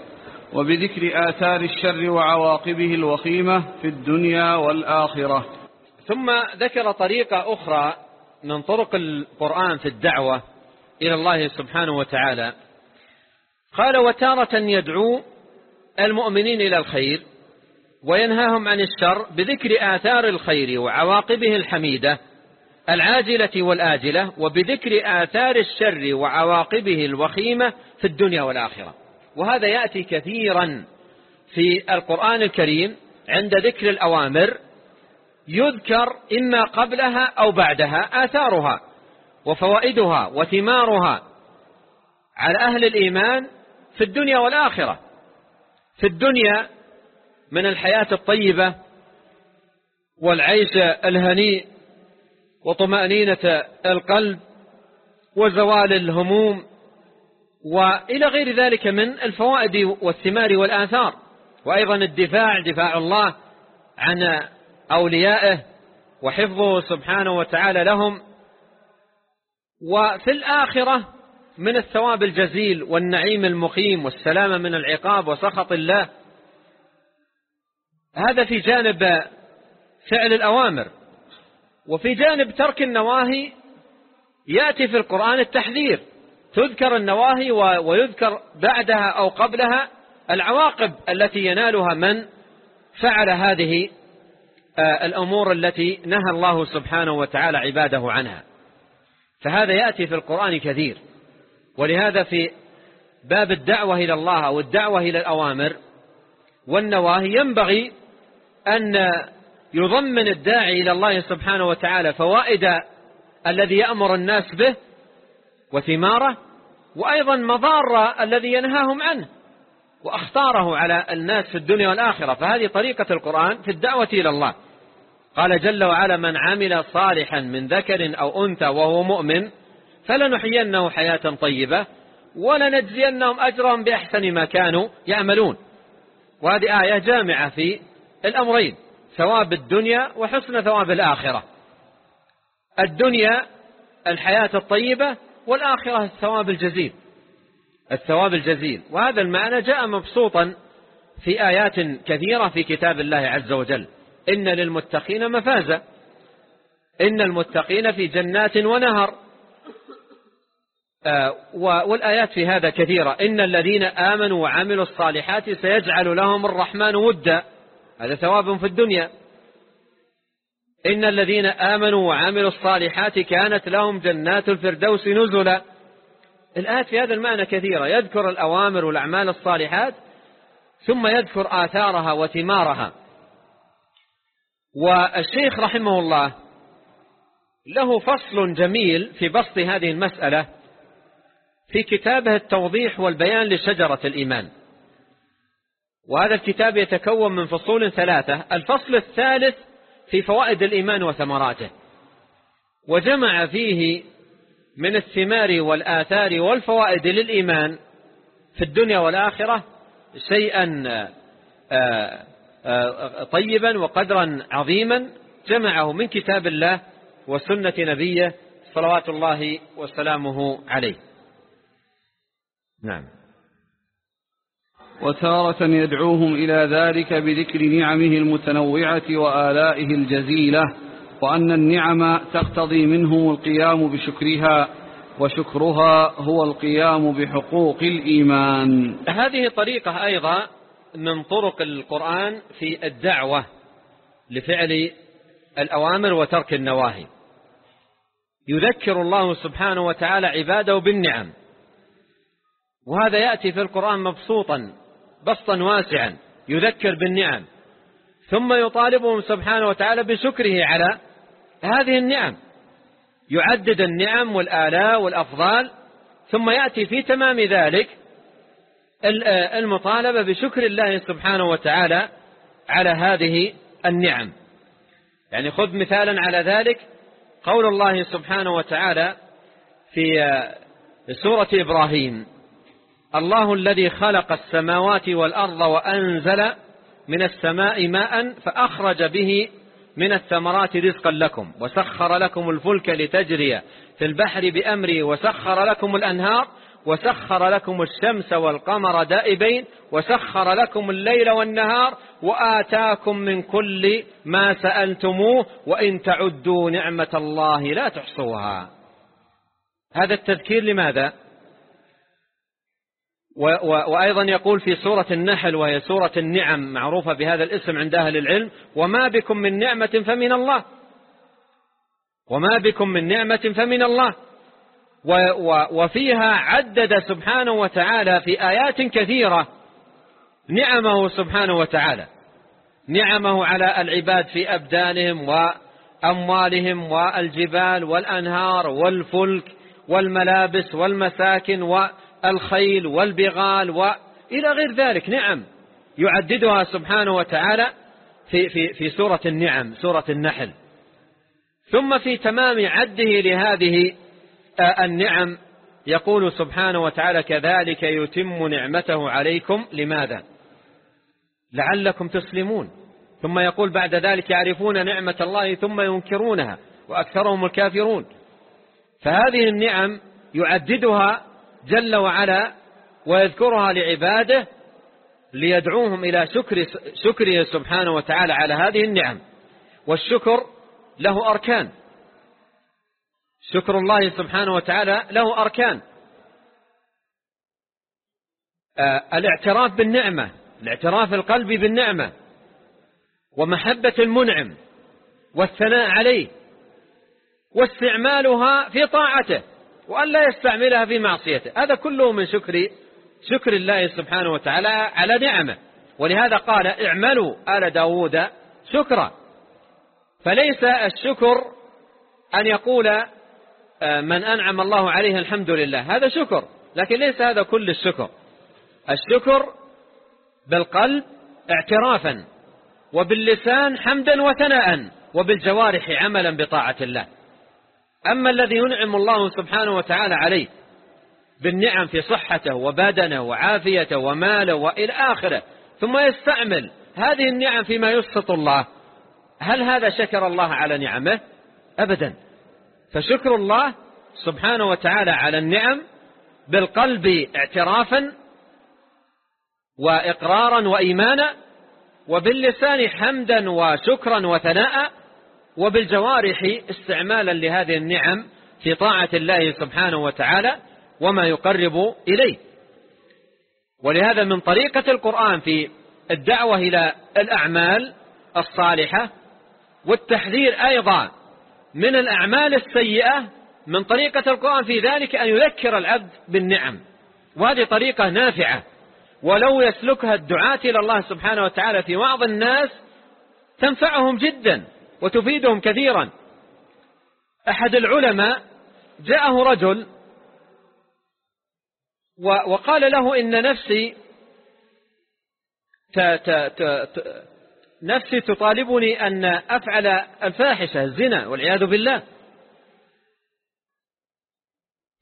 وبذكر آثار الشر وعواقبه الوخيمة في الدنيا والآخرة. ثم ذكر طريقة أخرى من طرق القرآن في الدعوة إلى الله سبحانه وتعالى. قال وتارة يدعو المؤمنين إلى الخير وينهاهم عن الشر بذكر آثار الخير وعواقبه الحميدة العاجلة والآجلة وبذكر آثار الشر وعواقبه الوخيمة في الدنيا والآخرة. وهذا يأتي كثيرا في القرآن الكريم عند ذكر الأوامر يذكر إما قبلها أو بعدها آثارها وفوائدها وثمارها على أهل الإيمان في الدنيا والآخرة. في الدنيا من الحياة الطيبة والعيش الهنيء وطمأنينة القلب وزوال الهموم وإلى غير ذلك من الفوائد والثمار والآثار. وأيضا الدفاع دفاع الله عن أوليائه وحفظه سبحانه وتعالى لهم. وفي الآخرة من الثواب الجزيل والنعيم المقيم والسلامة من العقاب وسخط الله. هذا في جانب فعل الأوامر. وفي جانب ترك النواهي يأتي في القرآن التحذير. تذكر النواهي ويذكر بعدها أو قبلها العواقب التي ينالها من فعل هذه آه، الأمور التي نهى الله سبحانه وتعالى عباده عنها. فهذا يأتي في القرآن كثير. ولهذا في باب الدعوة إلى الله أو الدعوة إلى الأوامر والنواهي ينبغي أن يضمن الداعي إلى الله سبحانه وتعالى فوائد الذي يأمر الناس به وثماره وأيضا مضار الذي ينهاهم عنه وأخطاره على الناس في الدنيا والآخرة. فهذه طريقة القرآن في الدعوة إلى الله. قال جل وعلا من عمل صالحا من ذكر أو أنثى وهو مؤمن فلنحيينه حياة طيبة ولنجزينهم أجرهم بأحسن ما كانوا يعملون. وهذه آية جامعة في الأمرين. ثواب الدنيا وحسن ثواب الآخرة. الدنيا الحياة الطيبة والآخرة الثواب الجزيل. الثواب الجزيل. وهذا المعنى جاء مبسوطا في آيات كثيرة في كتاب الله عز وجل. إن للمتقين مفازة إن المتقين في جنات ونهر. آه، والآيات في هذا كثيرة. إن الذين آمنوا وعملوا الصالحات سيجعل لهم الرحمن ودا. هذا ثواب في الدنيا. إن الذين آمنوا وعملوا الصالحات كانت لهم جنات الفردوس نزلا. الآيات في هذا المعنى كثيرة. يذكر الأوامر والأعمال الصالحات ثم يذكر آثارها وثمارها. والشيخ رحمه الله له فصل جميل في بسط هذه المسألة في كتابه التوضيح والبيان لشجرة الإيمان. وهذا الكتاب يتكون من فصول ثلاثة. الفصل الثالث في فوائد الإيمان وثمراته. وجمع فيه من الثمار والآثار والفوائد للإيمان في الدنيا والآخرة شيئا آه، آه، طيبا وقدرا عظيما جمعه من كتاب الله وسنة نبيه صلوات الله وسلامه عليه. نعم. وتارة يدعوهم إلى ذلك بذكر نعمه المتنوعة وآلائه الجزيلة وأن النعم تقتضي منهم القيام بشكرها وشكرها هو القيام بحقوق الإيمان. هذه طريقة أيضا من طرق القرآن في الدعوة لفعل الأوامر وترك النواهي. يذكر الله سبحانه وتعالى عباده بالنعم وهذا يأتي في القرآن مبسوطا. بسطا واسعا يذكر بالنعم. ثم يطالبهم سبحانه وتعالى بشكره على هذه النعم. يعدد النعم والآلاء والأفضال ثم يأتي في تمام ذلك المطالبة بشكر الله سبحانه وتعالى على هذه النعم. يعني خذ مثالا على ذلك قول الله سبحانه وتعالى في سورة إبراهيم. الله الذي خلق السماوات والأرض وأنزل من السماء ماء فأخرج به من الثمرات رزقا لكم. وسخر لكم الفلك لتجري في البحر بأمره وسخر لكم الأنهار. وسخر لكم الشمس والقمر دائبين. وسخر لكم الليل والنهار. وآتاكم من كل ما سألتموه. وإن تعدوا نعمة الله لا تحصوها. هذا التذكير لماذا؟ وأيضا يقول في سورة النحل وهي سورة النعم معروفة بهذا الاسم عند أهل العلم وما بكم من نعمة فمن الله. وما بكم من نعمة فمن الله. وفيها عدد سبحانه وتعالى في آيات كثيرة نعمه سبحانه وتعالى. نعمه على العباد في أبدانهم وأموالهم والجبال والأنهار والفلك والملابس والمساكن والخيل والبغال وإلى غير ذلك نعم يعددها سبحانه وتعالى في, في, في سورة النعم سورة النحل. ثم في تمام عده لهذه النعم يقول سبحانه وتعالى كذلك يتم نعمته عليكم لماذا؟ لعلكم تسلمون. ثم يقول بعد ذلك يعرفون نعمة الله ثم ينكرونها وأكثرهم الكافرون. فهذه النعم يعددها جل وعلا ويذكرها لعباده ليدعوهم إلى شكر شكره سبحانه وتعالى على هذه النعم. والشكر له أركان. شكر الله سبحانه وتعالى له أركان. آه، الاعتراف بالنعمة الاعتراف القلبي بالنعمة ومحبة المنعم والثناء عليه واستعمالها في طاعته. وأن لا يستعملها في معصيته. هذا كله من شكر شكر الله سبحانه وتعالى على نعمه. ولهذا قال اعملوا آل داود شكرا. فليس الشكر أن يقول آه، من أنعم الله عليه الحمد لله. هذا شكر لكن ليس هذا كل الشكر. الشكر بالقلب اعترافا وباللسان حمدا وثناء وبالجوارح عملا بطاعة الله. أما الذي ينعم الله سبحانه وتعالى عليه بالنعم في صحته وبدنه وعافيته وماله وإلى آخره ثم يستعمل هذه النعم فيما يسخط الله هل هذا شكر الله على نعمه؟ أبدا. فشكر الله سبحانه وتعالى على النعم بالقلب اعترافا وإقرارا وإيمانا وباللسان حمدا وشكرا وثناء وبالجوارح استعمالا لهذه النعم في طاعة الله سبحانه وتعالى وما يقرب إليه. ولهذا من طريقة القرآن في الدعوة إلى الأعمال الصالحة والتحذير أيضا من الأعمال السيئة من طريقة القرآن في ذلك أن يذكر العبد بالنعم. وهذه طريقة نافعة. ولو يسلكها الدعاة إلى الله سبحانه وتعالى في وعظ الناس تنفعهم جدا. وتفيدهم كثيرا. أحد العلماء جاءه رجل وقال له إن نفسي ت ت ت نفسي تطالبني أن أفعل الفاحشة الزنا والعياذ بالله.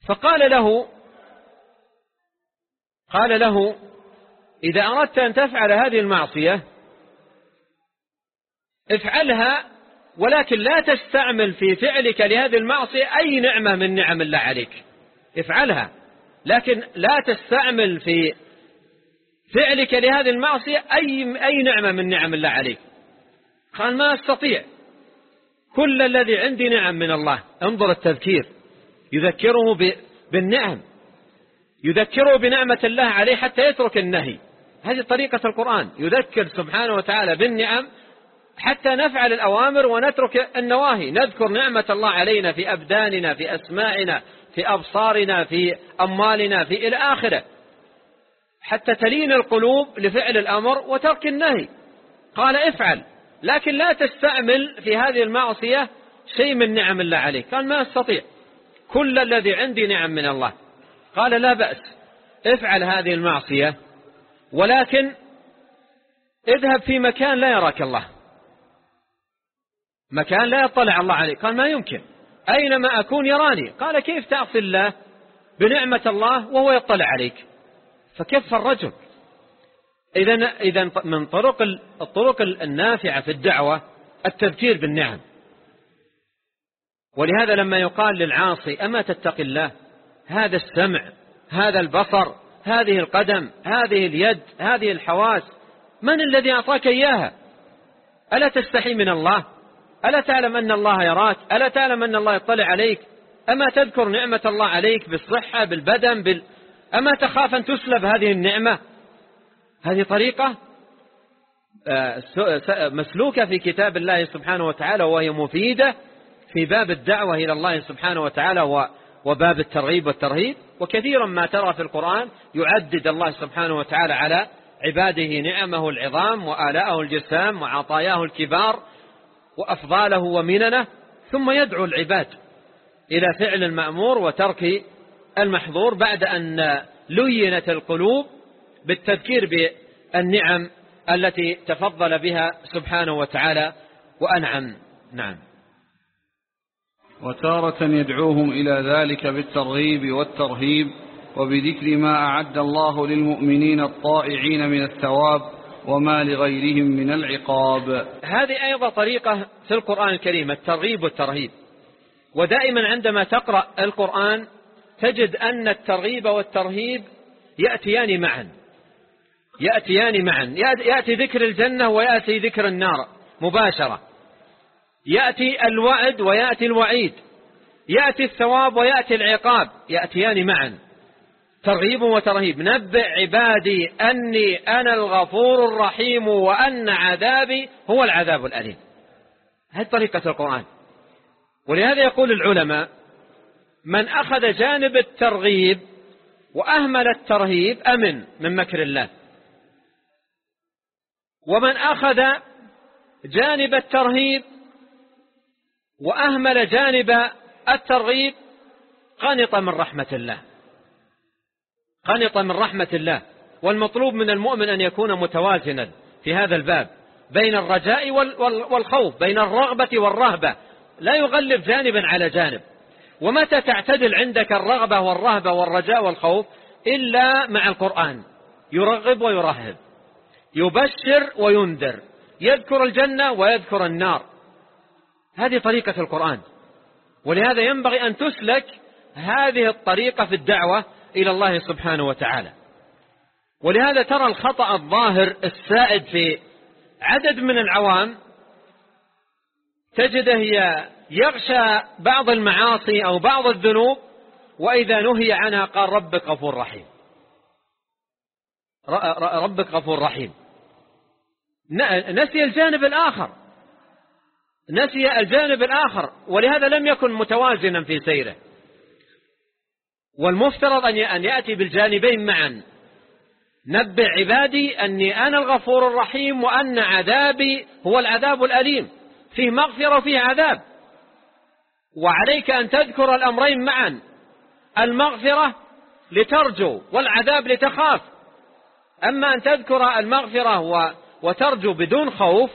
فقال له قال له إذا أردت أن تفعل هذه المعصية افعلها ولكن لا تستعمل في فعلك لهذه المعصية أي نعمة من نعم الله عليك. افعلها. لكن لا تستعمل في فعلك لهذه المعصية أي, أي نعمة من نعم الله عليك. قال ما أستطيع. كل الذي عندي نعم من الله. انظر التذكير. يذكره بالنعم. يذكره بنعمة الله عليه حتى يترك النهي. هذه طريقة القرآن. يذكر سبحانه وتعالى بالنعم حتى نفعل الأوامر ونترك النواهي. نذكر نعمة الله علينا في أبداننا في أسماعنا في أبصارنا في أموالنا في إلى آخره. حتى تلين القلوب لفعل الأمر وترك النهي. قال افعل لكن لا تستعمل في هذه المعصية شيء من نعم الله عليك. قال ما أستطيع. كل الذي عندي نعم من الله. قال لا بأس. افعل هذه المعصية ولكن اذهب في مكان لا يراك الله. مكان لا يطلع الله عليك قال ما يمكن. أينما أكون يراني. قال كيف تعصي الله بنعمة الله وهو يطلع عليك؟ فكف الرجل؟ إذا إذا من طرق الطرق النافعة في الدعوة التذكير بالنعم. ولهذا لما يقال للعاصي أما تتقي الله؟ هذا السمع هذا البصر هذه القدم هذه اليد هذه الحواس من الذي أعطاك إياها؟ ألا تستحي من الله؟ ألا تعلم أن الله يراك؟ ألا تعلم أن الله يطلع عليك؟ أما تذكر نعمة الله عليك بالصحة بالبدن بال... أما تخاف أن تسلب هذه النعمة؟ هذه طريقة آه، مسلوكة في كتاب الله سبحانه وتعالى وهي مفيدة في باب الدعوة إلى الله سبحانه وتعالى وباب الترغيب والترهيب. وكثيرا ما ترى في القرآن يعدد الله سبحانه وتعالى على عباده نعمه العظام وآلاءه الجسام وعطاياه الكبار وأفضاله ومننه ثم يدعو العباد إلى فعل المأمور وترك المحظور بعد أن لينت القلوب بالتذكير بالنعم التي تفضل بها سبحانه وتعالى وأنعم. نعم. وتارة يدعوهم إلى ذلك بالترغيب والترهيب وبذكر ما أعد الله للمؤمنين الطائعين من الثواب وما لغيرهم من العقاب. هذه أيضا طريقة في القرآن الكريم الترغيب والترهيب. ودائما عندما تقرأ القرآن تجد أن الترغيب والترهيب يأتيان معا. يأتيان معا. يأتي ذكر الجنة ويأتي ذكر النار مباشرة. يأتي الوعد ويأتي الوعيد. يأتي الثواب ويأتي العقاب. يأتيان معا. ترغيب وترهيب. نبئ عبادي أني أنا الغفور الرحيم وأن عذابي هو العذاب الأليم. هذه طريقة القرآن. ولهذا يقول العلماء من أخذ جانب الترغيب وأهمل الترهيب أمن من مكر الله. ومن أخذ جانب الترهيب وأهمل جانب الترغيب قنط من رحمة الله. قنط من رحمة الله والمطلوب من المؤمن أن يكون متوازنا في هذا الباب. بين الرجاء والخوف بين الرغبة والرهبة. لا يغلب جانبا على جانب. ومتى تعتدل عندك الرغبة والرهبة والرجاء والخوف؟ إلا مع القرآن. يرغب ويرهب. يبشر وينذر يذكر الجنة ويذكر النار. هذه طريقة القرآن. ولهذا ينبغي أن تسلك هذه الطريقة في الدعوة إلى الله سبحانه وتعالى. ولهذا ترى الخطأ الظاهر السائد في عدد من العوام تجده يغشى بعض المعاصي أو بعض الذنوب وإذا نهي عنها قال ربك غفور رحيم. ربك غفور رحيم. نسي الجانب الآخر. نسي الجانب الآخر. ولهذا لم يكن متوازنا في سيره. والمفترض أن يأتي بالجانبين معا. نبع عبادي أني أنا الغفور الرحيم وأن عذابي هو العذاب الأليم. فيه مغفرة وفيه عذاب. وعليك أن تذكر الأمرين معا. المغفرة لترجو والعذاب لتخاف. أما أن تذكر المغفرة وترجو بدون خوف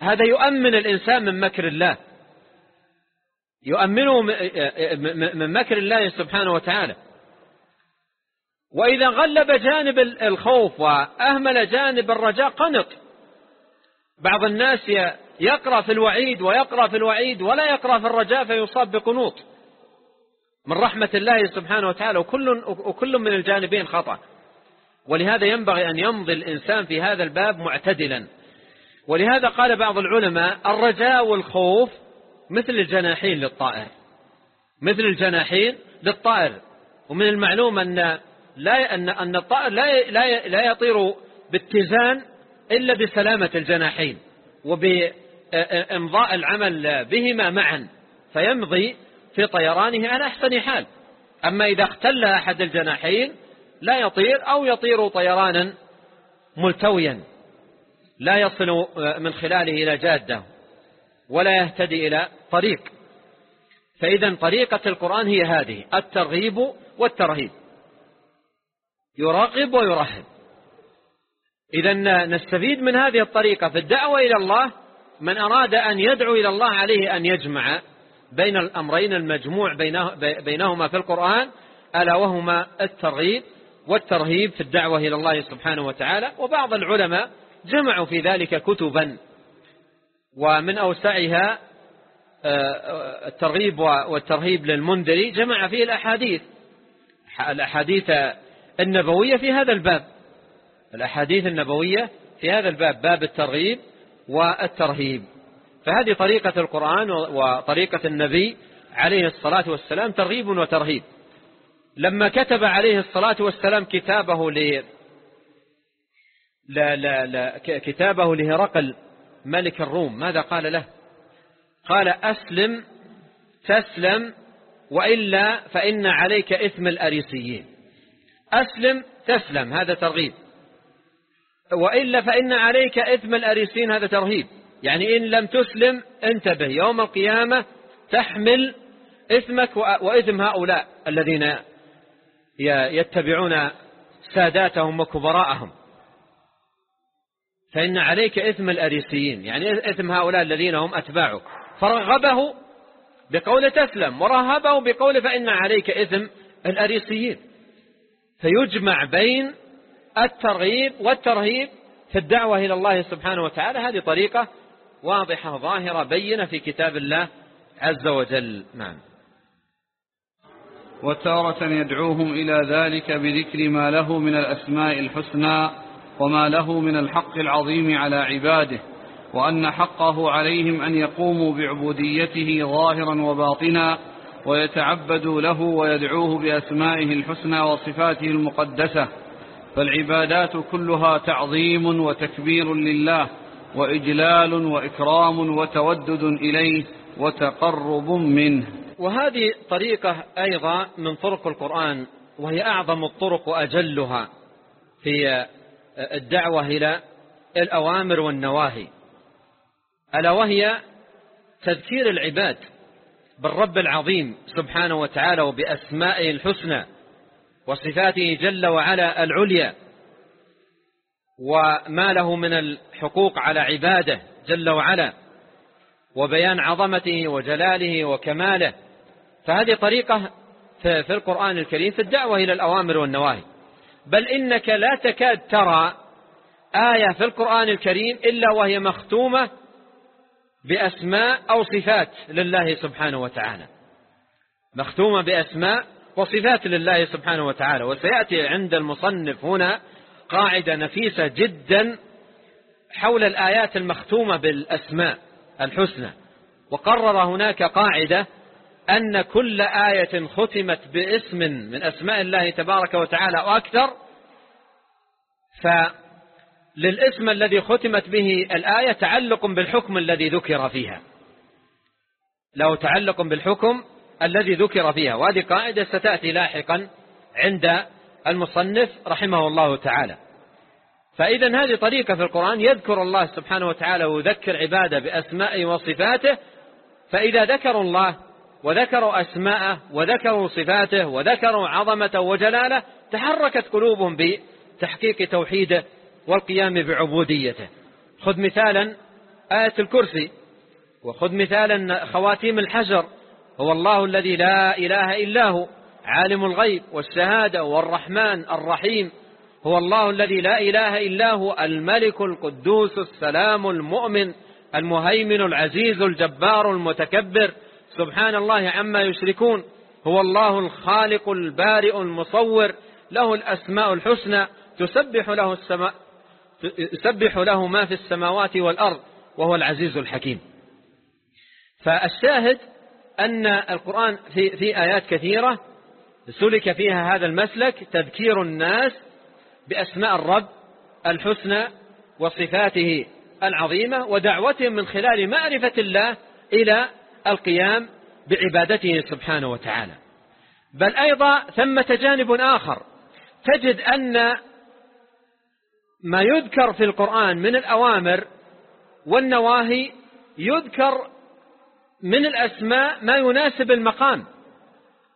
هذا يؤمن الإنسان من مكر الله. يؤمنه من مكر الله سبحانه وتعالى. وإذا غلب جانب الخوف وأهمل جانب الرجاء قنط بعض الناس يقرأ في الوعيد ويقرأ في الوعيد ولا يقرأ في الرجاء فيصاب بقنوط. من رحمة الله سبحانه وتعالى وكل, وكل من الجانبين خطأ. ولهذا ينبغي أن يمضي الإنسان في هذا الباب معتدلا. ولهذا قال بعض العلماء الرجاء والخوف مثل الجناحين للطائر. مثل الجناحين للطائر. ومن المعلوم أن لا أن أن الطائر لا لا لا يطير باتزان إلا بسلامة الجناحين وبإمضاء العمل بهما معا. فيمضي في طيرانه على أحسن حال. أما إذا اختل أحد الجناحين لا يطير أو يطير طيرانا ملتويا. لا يصل من خلاله إلى جادة. ولا يهتدي إلى طريق. فإذا طريقة القرآن هي هذه الترغيب والترهيب. يراقب ويرهب. إذا نستفيد من هذه الطريقة في الدعوة إلى الله من أراد أن يدعو إلى الله عليه أن يجمع بين الأمرين المجموع بينهما في القرآن ألا وهما الترغيب والترهيب في الدعوة إلى الله سبحانه وتعالى. وبعض العلماء جمعوا في ذلك كتبا. ومن أوسعها آه، الترغيب والترهيب للمنذري جمع فيه الأحاديث. الأحاديث النبوية في هذا الباب. الأحاديث النبوية في هذا الباب باب الترغيب والترهيب. فهذه طريقة القرآن وطريقة النبي عليه الصلاة والسلام ترغيب وترهيب. لما كتب عليه الصلاة والسلام كتابه ل لا لا لا كتابه لهرقل ملك الروم ماذا قال له؟ قال أسلم تسلم وإلا فإن عليك إثم الأريسيين. أسلم تسلم هذا ترغيب. وإلا فإن عليك إثم الأريسيين هذا ترهيب. يعني إن لم تسلم انتبه يوم القيامة تحمل إثمك وإثم هؤلاء الذين يتبعون ساداتهم وكبراءهم. فإن عليك إثم الأريسيين يعني إثم هؤلاء الذين هم أتباعك. فرغبه بقول تسلم ورهبه بقول فإن عليك إثم الأريسيين. فيجمع بين الترغيب والترهيب في الدعوة إلى الله سبحانه وتعالى. هذه طريقة واضحة ظاهرة بينة في كتاب الله عز وجل. نعم. وتارة يدعوهم إلى ذلك بذكر ما له من الأسماء الحسنى وما له من الحق العظيم على عباده وأن حقه عليهم أن يقوموا بعبوديته ظاهرا وباطنا ويتعبدوا له ويدعوه بأسمائه الحسنى وصفاته المقدسة. فالعبادات كلها تعظيم وتكبير لله وإجلال وإكرام وتودد إليه وتقرب منه. وهذه طريقة أيضا من طرق القرآن وهي أعظم الطرق وأجلها في الدعوة إلى الأوامر والنواهي. ألا وهي تذكير العباد بالرب العظيم سبحانه وتعالى وبأسمائه الحسنى وصفاته جل وعلا العليا وما له من الحقوق على عباده جل وعلا وبيان عظمته وجلاله وكماله. فهذه طريقة في القرآن الكريم في الدعوة إلى الأوامر والنواهي. بل إنك لا تكاد ترى آية في القرآن الكريم إلا وهي مختومة بأسماء أو صفات لله سبحانه وتعالى. مختومة بأسماء وصفات لله سبحانه وتعالى. وسيأتي عند المصنف هنا قاعدة نفيسة جدا حول الآيات المختومة بالأسماء الحسنى. وقرر هناك قاعدة أن كل آية ختمت باسم من أسماء الله تبارك وتعالى وأكثر فللاسم الذي ختمت به الآية تعلق بالحكم الذي ذكر فيها. له تعلق بالحكم الذي ذكر فيها وهذه قاعدة ستأتي لاحقا عند المصنف رحمه الله تعالى. فإذا هذه طريقة في القرآن يذكر الله سبحانه وتعالى ويذكر عباده بأسمائه وصفاته فإذا ذكروا الله وذكروا أسماءه وذكروا صفاته وذكروا عظمته وجلاله تحركت قلوبهم بتحقيق توحيده والقيام بعبوديته. خذ مثالا آية الكرسي وخذ مثالا خواتيم الحجر هو الله الذي لا إله إلا هو عالم الغيب والشهادة والرحمن الرحيم هو الله الذي لا إله إلا هو الملك القدوس السلام المؤمن المهيمن العزيز الجبار المتكبر سبحان الله عما يشركون. هو الله الخالق البارئ المصور له الأسماء الحسنى تسبح له السماء يسبح له ما في السماوات والأرض وهو العزيز الحكيم. فالشاهد أن القرآن في, في آيات كثيرة سلك فيها هذا المسلك تذكير الناس بأسماء الرب الحسنى وصفاته العظيمة ودعوتهم من خلال معرفة الله إلى القيام بعبادته سبحانه وتعالى. بل أيضا ثمة جانب آخر تجد أن ما يذكر في القرآن من الأوامر والنواهي يذكر من الأسماء ما يناسب المقام.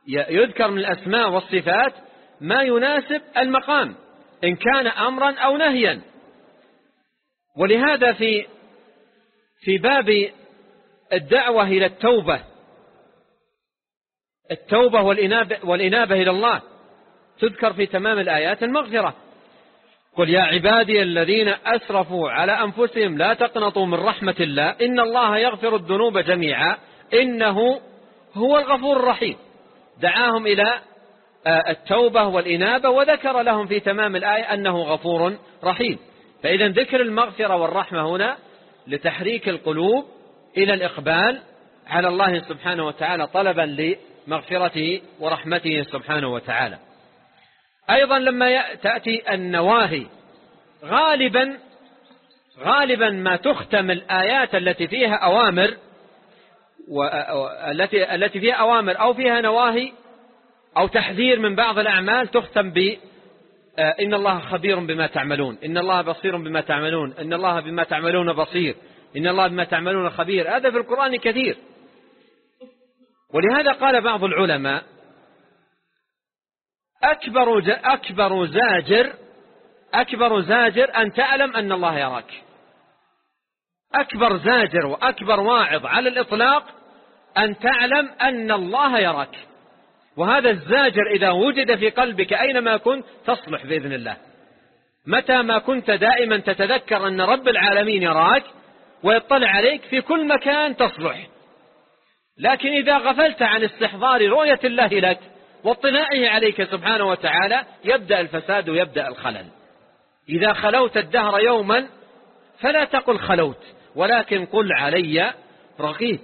يذكر من الأسماء والصفات ما يناسب المقام إن كان أمرا أو نهيا. ولهذا في في باب الدعوة إلى التوبة. التوبة والإنابة, والإنابة إلى الله. تذكر في تمام الآيات المغفرة. قل يا عبادي الذين أسرفوا على أنفسهم لا تقنطوا من رحمة الله. إن الله يغفر الذنوب جميعا. إنه هو الغفور الرحيم. دعاهم إلى آه، التوبة والإنابة. وذكر لهم في تمام الآية أنه غفور رحيم. فإذا ذكر المغفرة والرحمة هنا لتحريك القلوب إلى الإقبال على الله سبحانه وتعالى طلبا لمغفرته ورحمته سبحانه وتعالى. أيضا لما تأتي النواهي غالبا غالبا ما تختم الآيات التي فيها أوامر والتي التي فيها أوامر أو فيها نواهي أو تحذير من بعض الأعمال تختم ب إن الله خبير بما تعملون إن الله بصير بما تعملون إن الله بما تعملون بصير. إن الله بما تعملون خبير. هذا في القرآن كثير. ولهذا قال بعض العلماء أكبر, أكبر زاجر أكبر زاجر أن تعلم أن الله يراك. أكبر زاجر وأكبر واعظ على الإطلاق أن تعلم أن الله يراك. وهذا الزاجر إذا وجد في قلبك أينما كنت تصلح بإذن الله. متى ما كنت دائما تتذكر أن رب العالمين يراك ويطلع عليك في كل مكان تصلح. لكن إذا غفلت عن استحضار رؤية الله لك واطلاعه عليك سبحانه وتعالى يبدأ الفساد ويبدأ الخلل. إذا خلوت الدهر يوما فلا تقل خلوت ولكن قل علي رقيب.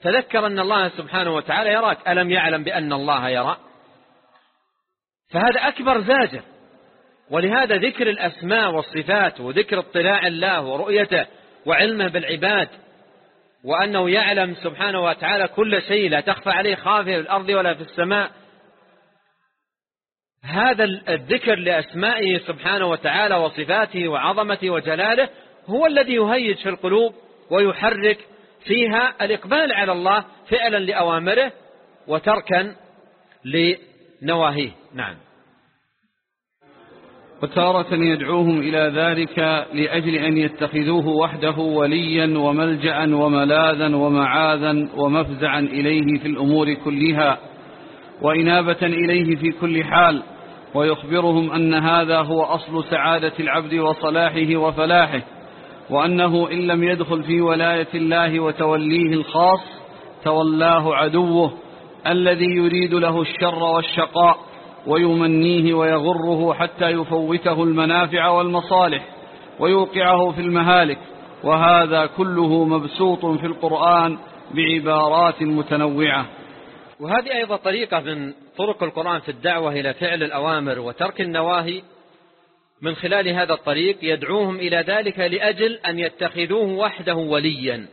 تذكر أن الله سبحانه وتعالى يراك. ألم يعلم بأن الله يرى؟ فهذا أكبر زاجر. ولهذا ذكر الأسماء والصفات وذكر اطلاع الله ورؤيته وعلمه بالعباد وأنه يعلم سبحانه وتعالى كل شيء لا تخفى عليه خافية في الأرض ولا في السماء. هذا الذكر لأسمائه سبحانه وتعالى وصفاته وعظمته وجلاله هو الذي يهيج في القلوب ويحرك فيها الإقبال على الله فعلا لأوامره وتركا لنواهيه. نعم. وتارة يدعوهم إلى ذلك لأجل أن يتخذوه وحده وليا وملجأ وملاذا ومعاذا ومفزعا إليه في الأمور كلها وإنابة إليه في كل حال ويخبرهم أن هذا هو أصل سعادة العبد وصلاحه وفلاحه وأنه إن لم يدخل في ولاية الله وتوليه الخاص تولاه عدوه الذي يريد له الشر والشقاء. ويمنيه ويغره حتى يفوته المنافع والمصالح ويوقعه في المهالك. وهذا كله مبسوط في القرآن بعبارات متنوعة. وهذه أيضا طريقة من طرق القرآن في الدعوة إلى فعل الأوامر وترك النواهي. من خلال هذا الطريق يدعوهم إلى ذلك لأجل أن يتخذوه وحده وليا.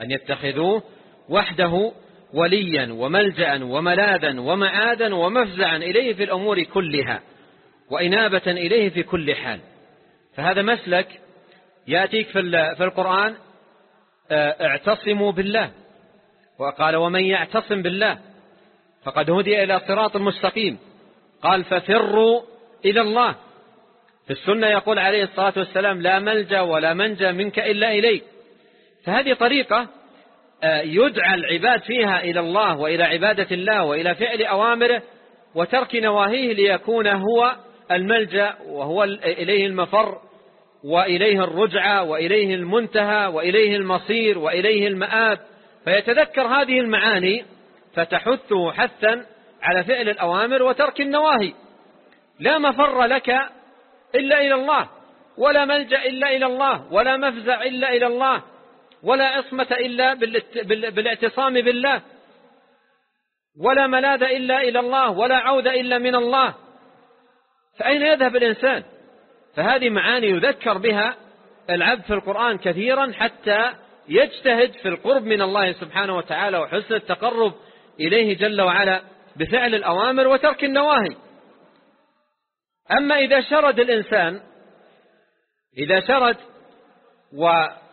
أن يتخذوه وحده وليا وملجأ وملاذا ومعادا ومفزعا إليه في الأمور كلها وإنابة إليه في كل حال. فهذا مسلك يأتيك في القرآن آه، اعتصموا بالله. وقال ومن يعتصم بالله فقد هدي إلى صراط مستقيم. قال ففروا إلى الله. في السنة يقول عليه الصلاة والسلام لا ملجأ ولا منجأ منك إلا إليك. فهذه طريقة يدعى العباد فيها إلى الله وإلى عبادة الله وإلى فعل أوامره وترك نواهيه ليكون هو الملجأ وهو إليه المفر وإليه الرجعة وإليه المنتهى وإليه المصير وإليه المآب. فيتذكر هذه المعاني فتحثه حثا على فعل الأوامر وترك النواهي. لا مفر لك إلا إلى الله ولا ملجأ إلا إلى الله ولا مفزع إلا إلى الله. ولا عصمة إلا بالاعتصام بالله. ولا ملاذ إلا إلى الله ولا عودة إلا من الله. فأين يذهب الإنسان؟ فهذه معاني يذكر بها العبد في القرآن كثيرا حتى يجتهد في القرب من الله سبحانه وتعالى وحسن التقرب إليه جل وعلا بفعل الأوامر وترك النواهي. أما إذا شرد الإنسان إذا شرد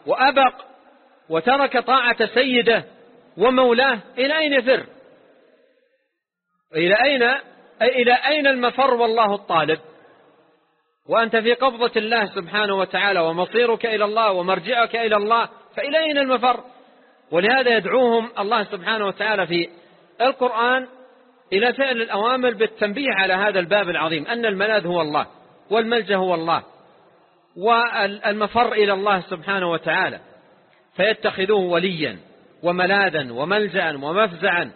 وأبق وترك طاعة سيده ومولاه إلى أين يفر؟ إلى أين؟ إلى أين المفر والله الطالب؟ وأنت في قبضة الله سبحانه وتعالى ومصيرك إلى الله ومرجعك إلى الله فإلى أين المفر؟ ولهذا يدعوهم الله سبحانه وتعالى في القرآن إلى فعل الأوامر بالتنبيه على هذا الباب العظيم أن الملاذ هو الله والملجأ هو الله والمفر إلى الله سبحانه وتعالى. فيتخذوه وليا وملاذا وملجأ ومفزعا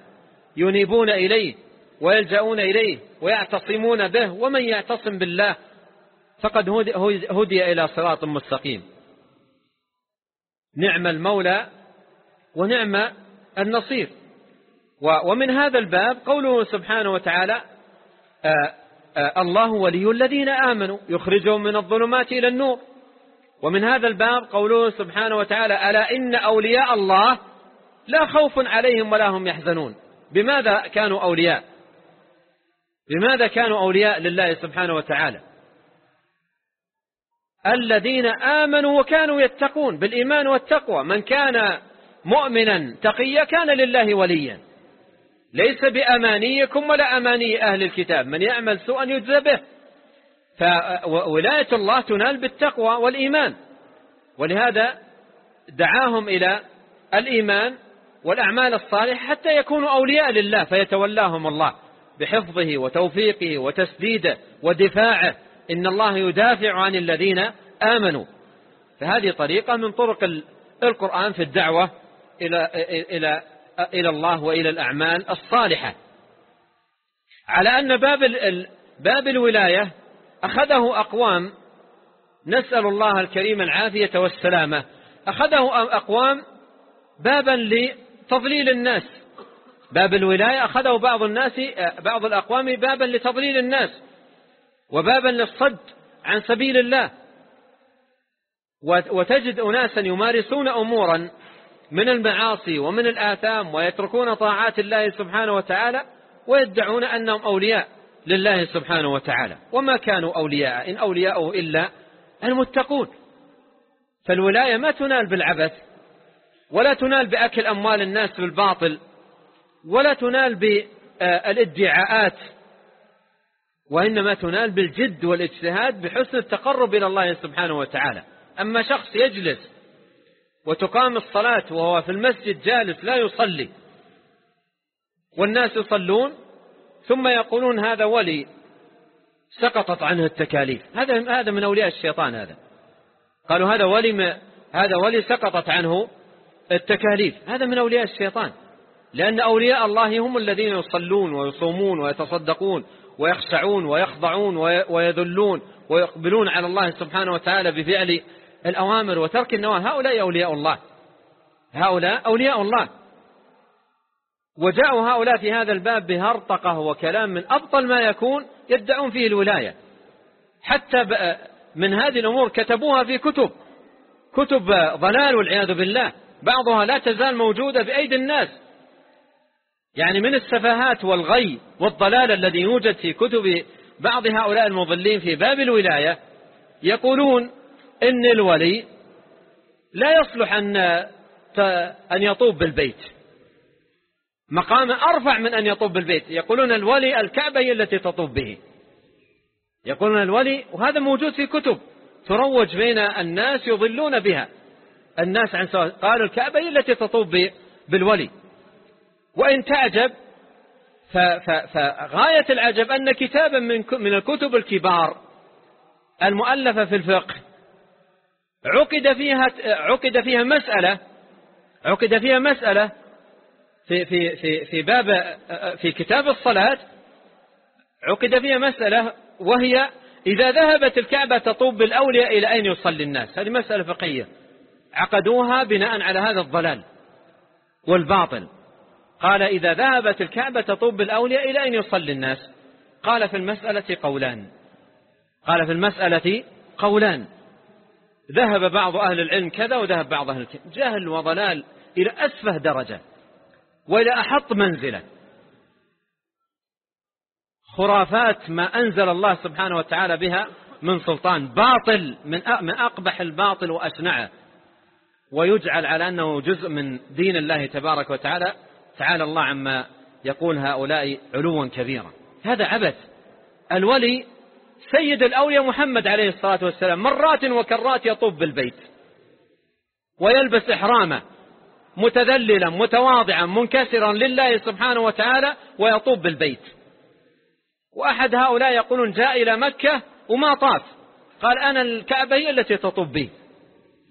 ينيبون إليه ويلجؤون إليه ويعتصمون به ومن يعتصم بالله فقد هدي إلى صراط مستقيم. نعم المولى ونعم النصير. ومن هذا الباب قوله سبحانه وتعالى آه، آه، الله ولي الذين آمنوا يخرجهم من الظلمات إلى النور. ومن هذا الباب قوله سبحانه وتعالى ألا إن أولياء الله لا خوف عليهم ولا هم يحزنون. بماذا كانوا أولياء؟ بماذا كانوا أولياء لله سبحانه وتعالى؟ الذين آمنوا وكانوا يتقون بالإيمان والتقوى. من كان مؤمنا تقيا كان لله وليا. ليس بأمانيكم ولا أماني أهل الكتاب. من يعمل سوءا يجزى به. فولاية الله تنال بالتقوى والإيمان. ولهذا دعاهم إلى الإيمان والأعمال الصالحة حتى يكونوا أولياء لله فيتولاهم الله بحفظه وتوفيقه وتسديده ودفاعه. إن الله يدافع عن الذين آمنوا. فهذه طريقة من طرق القرآن في الدعوة إلى, إلى, إلى الله وإلى الأعمال الصالحة. على أن باب, باب الولاية أخذه أقوام نسأل الله الكريم العافية والسلامة أخذه أقوام بابا لتضليل الناس. باب الولاية أخذه بعض الناس بعض الأقوام بابا لتضليل الناس وبابا للصد عن سبيل الله. وتجد أناسا يمارسون أمورا من المعاصي ومن الآثام ويتركون طاعات الله سبحانه وتعالى ويدعون أنهم أولياء. لله سبحانه وتعالى. وما كانوا أولياء إن أولياءه إلا المتقون. فالولاية ما تنال بالعبث ولا تنال بأكل أموال الناس بالباطل ولا تنال بالادعاءات وإنما تنال بالجد والاجتهاد بحسن التقرب إلى الله سبحانه وتعالى. أما شخص يجلس وتقام الصلاة وهو في المسجد جالس لا يصلي والناس يصلون ثم يقولون هذا ولي سقطت عنه التكاليف. هذا هذا من أولياء الشيطان هذا. قالوا هذا ولي هذا ولي سقطت عنه التكاليف. هذا من أولياء الشيطان. لأن أولياء الله هم الذين يصلون ويصومون ويتصدقون ويخشعون ويخضعون ويذلون ويقبلون على الله سبحانه وتعالى بفعل الأوامر وترك النواهي. هؤلاء أولياء الله. هؤلاء أولياء الله. وجاءوا هؤلاء في هذا الباب بهرطقة وكلام من أبطل ما يكون يدعون فيه الولاية. حتى من هذه الأمور كتبوها في كتب. كتب ضلال والعياذ بالله. بعضها لا تزال موجودة بأيدي الناس. يعني من السفاهات والغي والضلال الذي يوجد في كتب بعض هؤلاء المضلين في باب الولاية يقولون إن الولي لا يصلح أن أن يطوب بالبيت. مقام أرفع من أن يطوب بالبيت. يقولون الولي الكعبة هي التي تطوب به. يقولون الولي وهذا موجود في كتب تروج بين الناس يضلون بها. الناس عن سواء قالوا الكعبة هي التي تطوب بالولي. وإن تعجب فغاية العجب أن كتابا من من الكتب الكبار المؤلفة في الفقه. عقد فيها عقد فيها مسألة عقد فيها مسألة في في في في باب في كتاب الصلاة عقد فيها مسألة وهي إذا ذهبت الكعبة تطوب بالأولياء إلى أين يصلي الناس؟ هذه مسألة فقهية. عقدوها بناء على هذا الضلال والباطل. قال إذا ذهبت الكعبة تطوب بالأولياء إلى أين يصلي الناس؟ قال في المسألة قولان. قال في المسألة قولان. ذهب بعض أهل العلم كذا وذهب بعض أهل العلم جهل وضلال إلى أسفه درجة. وإلى أحط منزلة. خرافات ما أنزل الله سبحانه وتعالى بها من سلطان. باطل من أقبح الباطل وأشنعه. ويجعل على أنه جزء من دين الله تبارك وتعالى. تعالى الله عما يقول هؤلاء علوا كبيرا. هذا عبث. الولي سيد الأولياء محمد عليه الصلاة والسلام مرات وكرات يطوف بالبيت. ويلبس إحرامه. متذللا متواضعا منكسرا لله سبحانه وتعالى ويطوف بالبيت. وأحد هؤلاء يقولون جاء إلى مكة وما طاف. قال أنا الكعبة هي التي تطوف بي.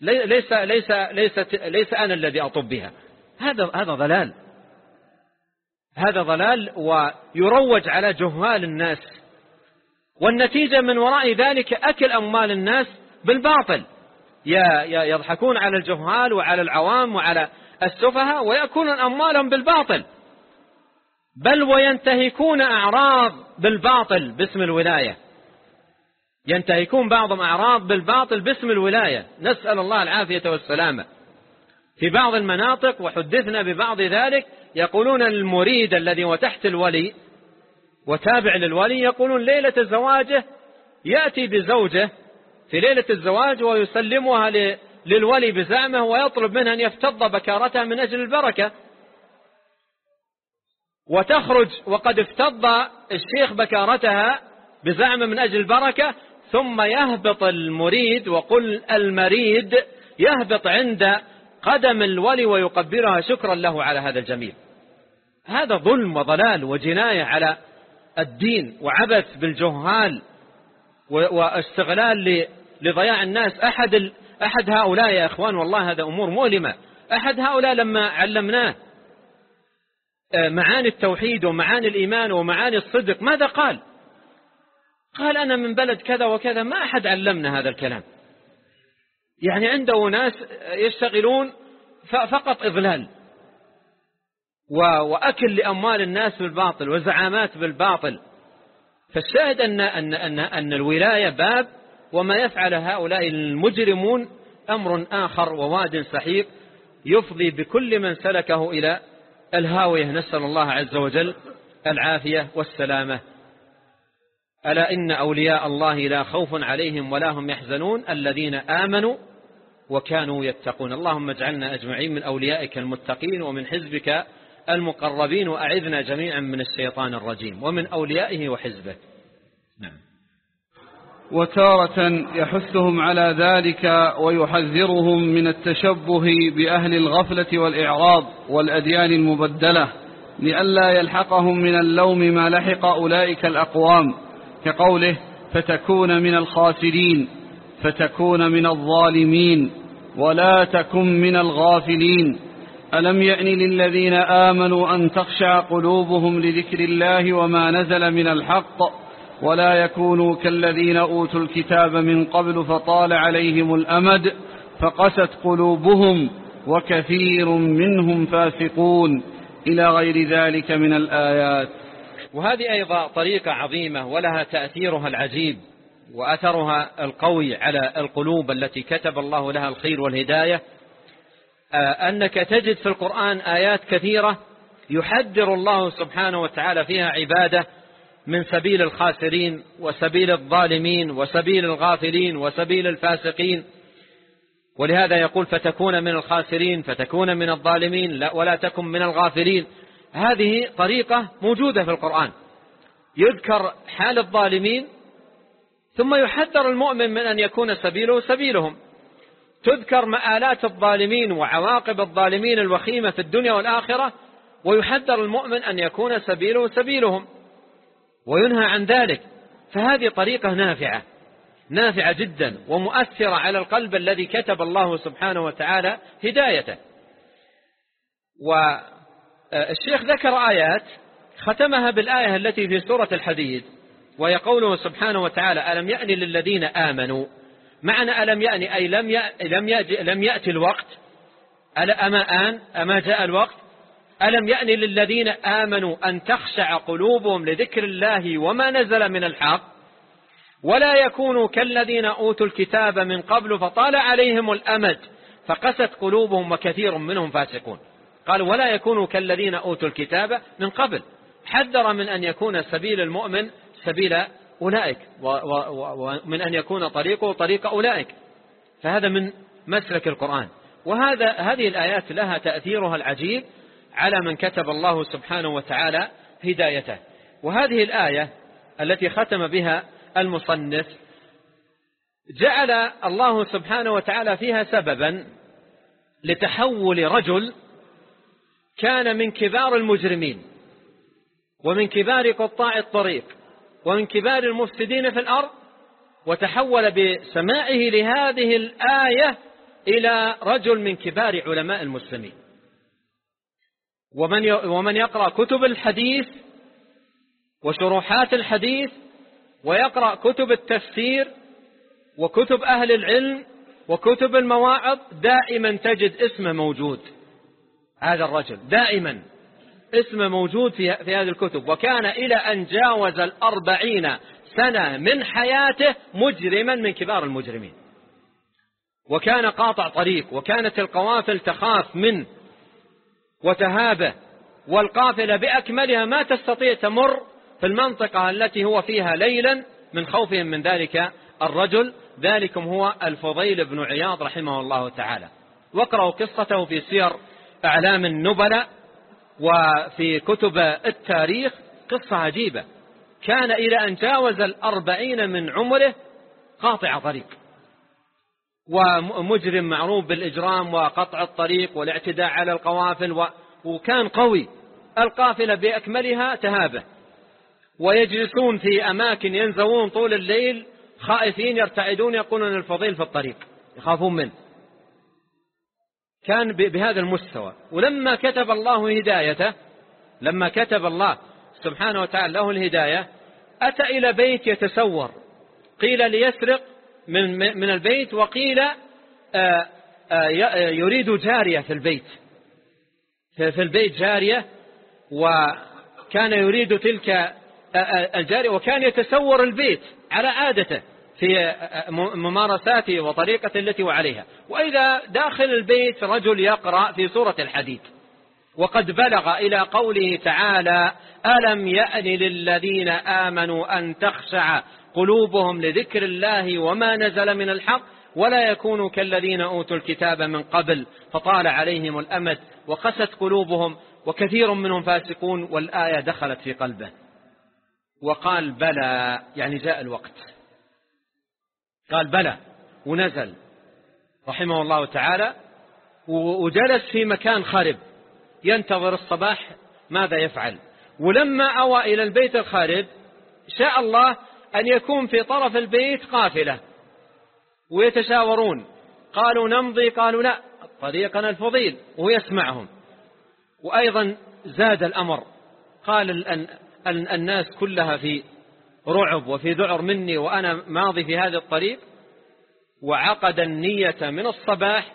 ليس, ليس, ليس, ليس أنا الذي أطوف بها. هذا هذا ضلال. هذا ضلال ويروج على جهال الناس. والنتيجة من وراء ذلك أكل أموال الناس بالباطل. يضحكون على الجهال وعلى العوام وعلى السفهاء ويأكلون أموالهم بالباطل. بل وينتهكون أعراض بالباطل باسم الولاية. ينتهكون بعضهم أعراض بالباطل باسم الولاية. نسأل الله العافية والسلامة. في بعض المناطق وحدثنا ببعض ذلك يقولون المريد الذي هو تحت الولي وتابع للولي يقولون ليلة زواجه يأتي بزوجه في ليلة الزواج ويسلمها للولي بزعمه ويطلب منها أن يفتض بكارتها من أجل البركة. وتخرج وقد افتض الشيخ بكارتها بزعمه من أجل البركة. ثم يهبط المريد وقل المريد يهبط عند قدم الولي ويقبلها شكرا له على هذا الجميل. هذا ظلم وضلال وجناية على الدين وعبث بالجهال واستغلال لضياع الناس. أحد, أحد هؤلاء يا إخوان والله هذا أمور مؤلمة. أحد هؤلاء لما علمناه آه، معاني التوحيد ومعاني الإيمان ومعاني الصدق ماذا قال؟ قال أنا من بلد كذا وكذا ما أحد علمنا هذا الكلام. يعني عنده ناس يشتغلون فقط إضلال وأكل لأموال الناس بالباطل وزعامات بالباطل. فالشاهد أن, أن, أن, أن الولاية باب وما يفعل هؤلاء المجرمون أمر آخر وواد سحيق يفضي بكل من سلكه إلى الهاوية. نسأل الله عز وجل العافية والسلامة. ألا إن أولياء الله لا خوف عليهم ولا هم يحزنون؟ الذين آمنوا وكانوا يتقون. اللهم اجعلنا أجمعين من أوليائك المتقين ومن حزبك المقربين وأعذنا جميعا من الشيطان الرجيم. ومن أوليائه وحزبه. نعم. وتارة يحثهم على ذلك ويحذرهم من التشبه بأهل الغفلة والإعراض والأديان المبدلة لئلا يلحقهم من اللوم ما لحق أولئك الأقوام. كقوله فتكون من الخاسرين فتكون من الظالمين ولا تكن من الغافلين. ألم يأن للذين آمنوا أن تخشع قلوبهم لذكر الله وما نزل من الحق؟ ولا يكونوا كالذين أوتوا الكتاب من قبل فطال عليهم الأمد فقست قلوبهم وكثير منهم فاسقون إلى غير ذلك من الآيات. وهذه أيضا طريقة عظيمة ولها تأثيرها العجيب وأثرها القوي على القلوب التي كتب الله لها الخير والهداية آه، أنك تجد في القرآن آيات كثيرة يحذر الله سبحانه وتعالى فيها عبادة من سبيل الخاسرين وسبيل الظالمين وسبيل الغافلين وسبيل الفاسقين. ولهذا يقول فتكون من الخاسرين فتكون من الظالمين لا ولا تكن من الغافلين. هذه طريقة موجودة في القرآن. يذكر حال الظالمين ثم يحذر المؤمن من أن يكون سبيله سبيلهم. تذكر مآلات الظالمين وعواقب الظالمين الوخيمة في الدنيا والآخرة ويحذر المؤمن أن يكون سبيله سبيلهم. وينهى عن ذلك. فهذه طريقة نافعة نافعة جدا ومؤثرة على القلب الذي كتب الله سبحانه وتعالى هدايته. والشيخ ذكر آيات ختمها بالآية التي في سورة الحديد وهي قوله سبحانه وتعالى ألم يأني للذين آمنوا؟ معنى ألم يأني أي لم لم لم يأتي الوقت. أما آن أما جاء الوقت؟ ألم يأني للذين آمنوا أن تخشع قلوبهم لذكر الله وما نزل من الحق؟ ولا يكونوا كالذين أوتوا الكتاب من قبل فطال عليهم الأمد فقست قلوبهم وكثير منهم فاسقون. قال ولا يكونوا كالذين أوتوا الكتاب من قبل. حذر من أن يكون سبيل المؤمن سبيل أولئك ومن أن يكون طريقه طريق أولئك. فهذا من مسلك القرآن. وهذا هذه الآيات لها تأثيرها العجيب على من كتب الله سبحانه وتعالى هدايته. وهذه الآية التي ختم بها المصنف جعل الله سبحانه وتعالى فيها سببا لتحول رجل كان من كبار المجرمين ومن كبار قطاع الطريق ومن كبار المفسدين في الأرض وتحول بسماعه لهذه الآية إلى رجل من كبار علماء المسلمين. ومن ومن يقرأ كتب الحديث وشروحات الحديث ويقرأ كتب التفسير وكتب أهل العلم وكتب المواعظ دائما تجد اسمه موجود. هذا الرجل دائما اسمه موجود في, في هذه الكتب. وكان إلى أن جاوز الأربعين سنة من حياته مجرما من كبار المجرمين. وكان قاطع طريق وكانت القوافل تخاف منه وتهابه والقافلة بأكملها ما تستطيع تمر في المنطقة التي هو فيها ليلا من خوفهم من ذلك الرجل. ذلكم هو الفضيل بن عياض رحمه الله تعالى. واقرأوا قصته في سير أعلام النبلاء وفي كتب التاريخ. قصة عجيبة. كان إلى أن جاوز الأربعين من عمره قاطع طريق. ومجرم معروف بالإجرام وقطع الطريق والاعتداء على القوافل و... وكان قوي. القافلة بأكملها تهابه. ويجلسون في أماكن ينزوون طول الليل خائفين يرتعدون يقولون الفضيل في الطريق يخافون منه. كان بهذا المستوى. ولما كتب الله هدايته لما كتب الله سبحانه وتعالى له الهداية أتى إلى بيت يتسور. قيل ليسرق من, من البيت وقيل آه، آه، يريد جارية في البيت. في البيت جارية وكان يريد تلك آه، الجارية وكان يتسور البيت على عادته في ممارساته وطريقة التي وعليها وإذا داخل البيت رجل يقرأ في سورة الحديد. وقد بلغ إلى قوله تعالى ألم يأن للذين آمنوا أن تخشع قلوبهم لذكر الله وما نزل من الحق ولا يكونوا كالذين أوتوا الكتاب من قبل فطال عليهم الأمد وقست قلوبهم وكثير منهم فاسقون والآية دخلت في قلبه وقال بلى يعني جاء الوقت. قال بلى ونزل رحمه الله تعالى وجلس في مكان خرب ينتظر الصباح ماذا يفعل؟ ولما أوى إلى البيت الخارب شاء الله أن يكون في طرف البيت قافلة. ويتشاورون. قالوا نمضي قالوا لا. طريقنا الفضيل ويسمعهم وأيضا زاد الأمر. قال الناس كلها في رعب وفي ذعر مني وأنا ماضي في هذا الطريق. وعقد النية من الصباح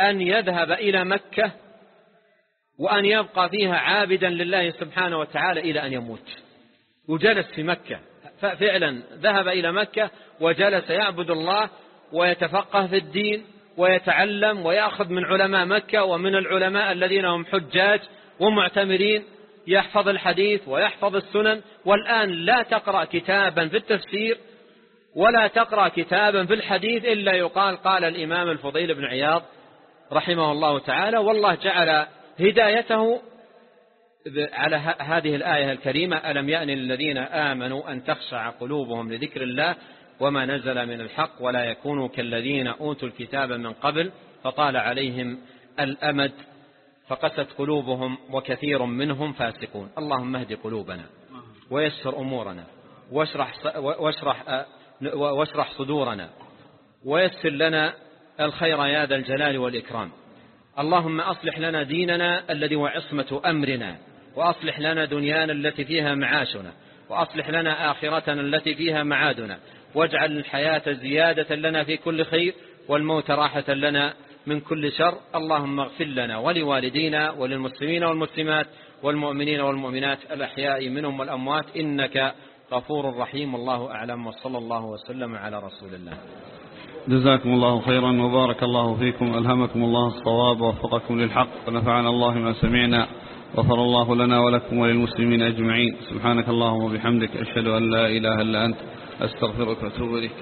أن يذهب إلى مكة وأن يبقى فيها عابدا لله سبحانه وتعالى إلى أن يموت. وجلس في مكة. فعلا ذهب إلى مكة وجلس يعبد الله ويتفقه في الدين ويتعلم ويأخذ من علماء مكة ومن العلماء الذين هم حجاج ومعتمرين يحفظ الحديث ويحفظ السنن. والآن لا تقرأ كتابا في التفسير ولا تقرأ كتابا في الحديث إلا يقال قال الإمام الفضيل بن عياض رحمه الله تعالى والله جعل هدايته على هذه الآية الكريمة ألم يأن للذين آمنوا أن تخشع قلوبهم لذكر الله وما نزل من الحق ولا يكونوا كالذين أوتوا الكتاب من قبل؟ فطال عليهم الأمد فقست قلوبهم وكثير منهم فاسقون. اللهم اهد قلوبنا ويسر أمورنا واشرح, واشرح, واشرح صدورنا ويسر لنا الخير يا ذا الجلال والإكرام. اللهم أصلح لنا ديننا الذي هو عصمة أمرنا. وأصلح لنا دنيانا التي فيها معاشنا وأصلح لنا آخرتنا التي فيها معادنا واجعل الحياة زيادة لنا في كل خير والموت راحة لنا من كل شر. اللهم اغفر لنا ولوالدينا وللمسلمين والمسلمات والمؤمنين والمؤمنات الأحياء منهم والأموات إنك غفور رحيم. الله أعلم وصلى الله وسلم على رسول الله. جزاكم الله خيرا وبارك الله فيكم ألهمكم الله الصواب ووفقكم للحق ونفعنا الله ما سمعنا. غفر الله لنا ولكم وللمسلمين أجمعين. سبحانك اللهم وبحمدك أشهد أن لا إله إلا أنت أستغفرك وأتوب إليك.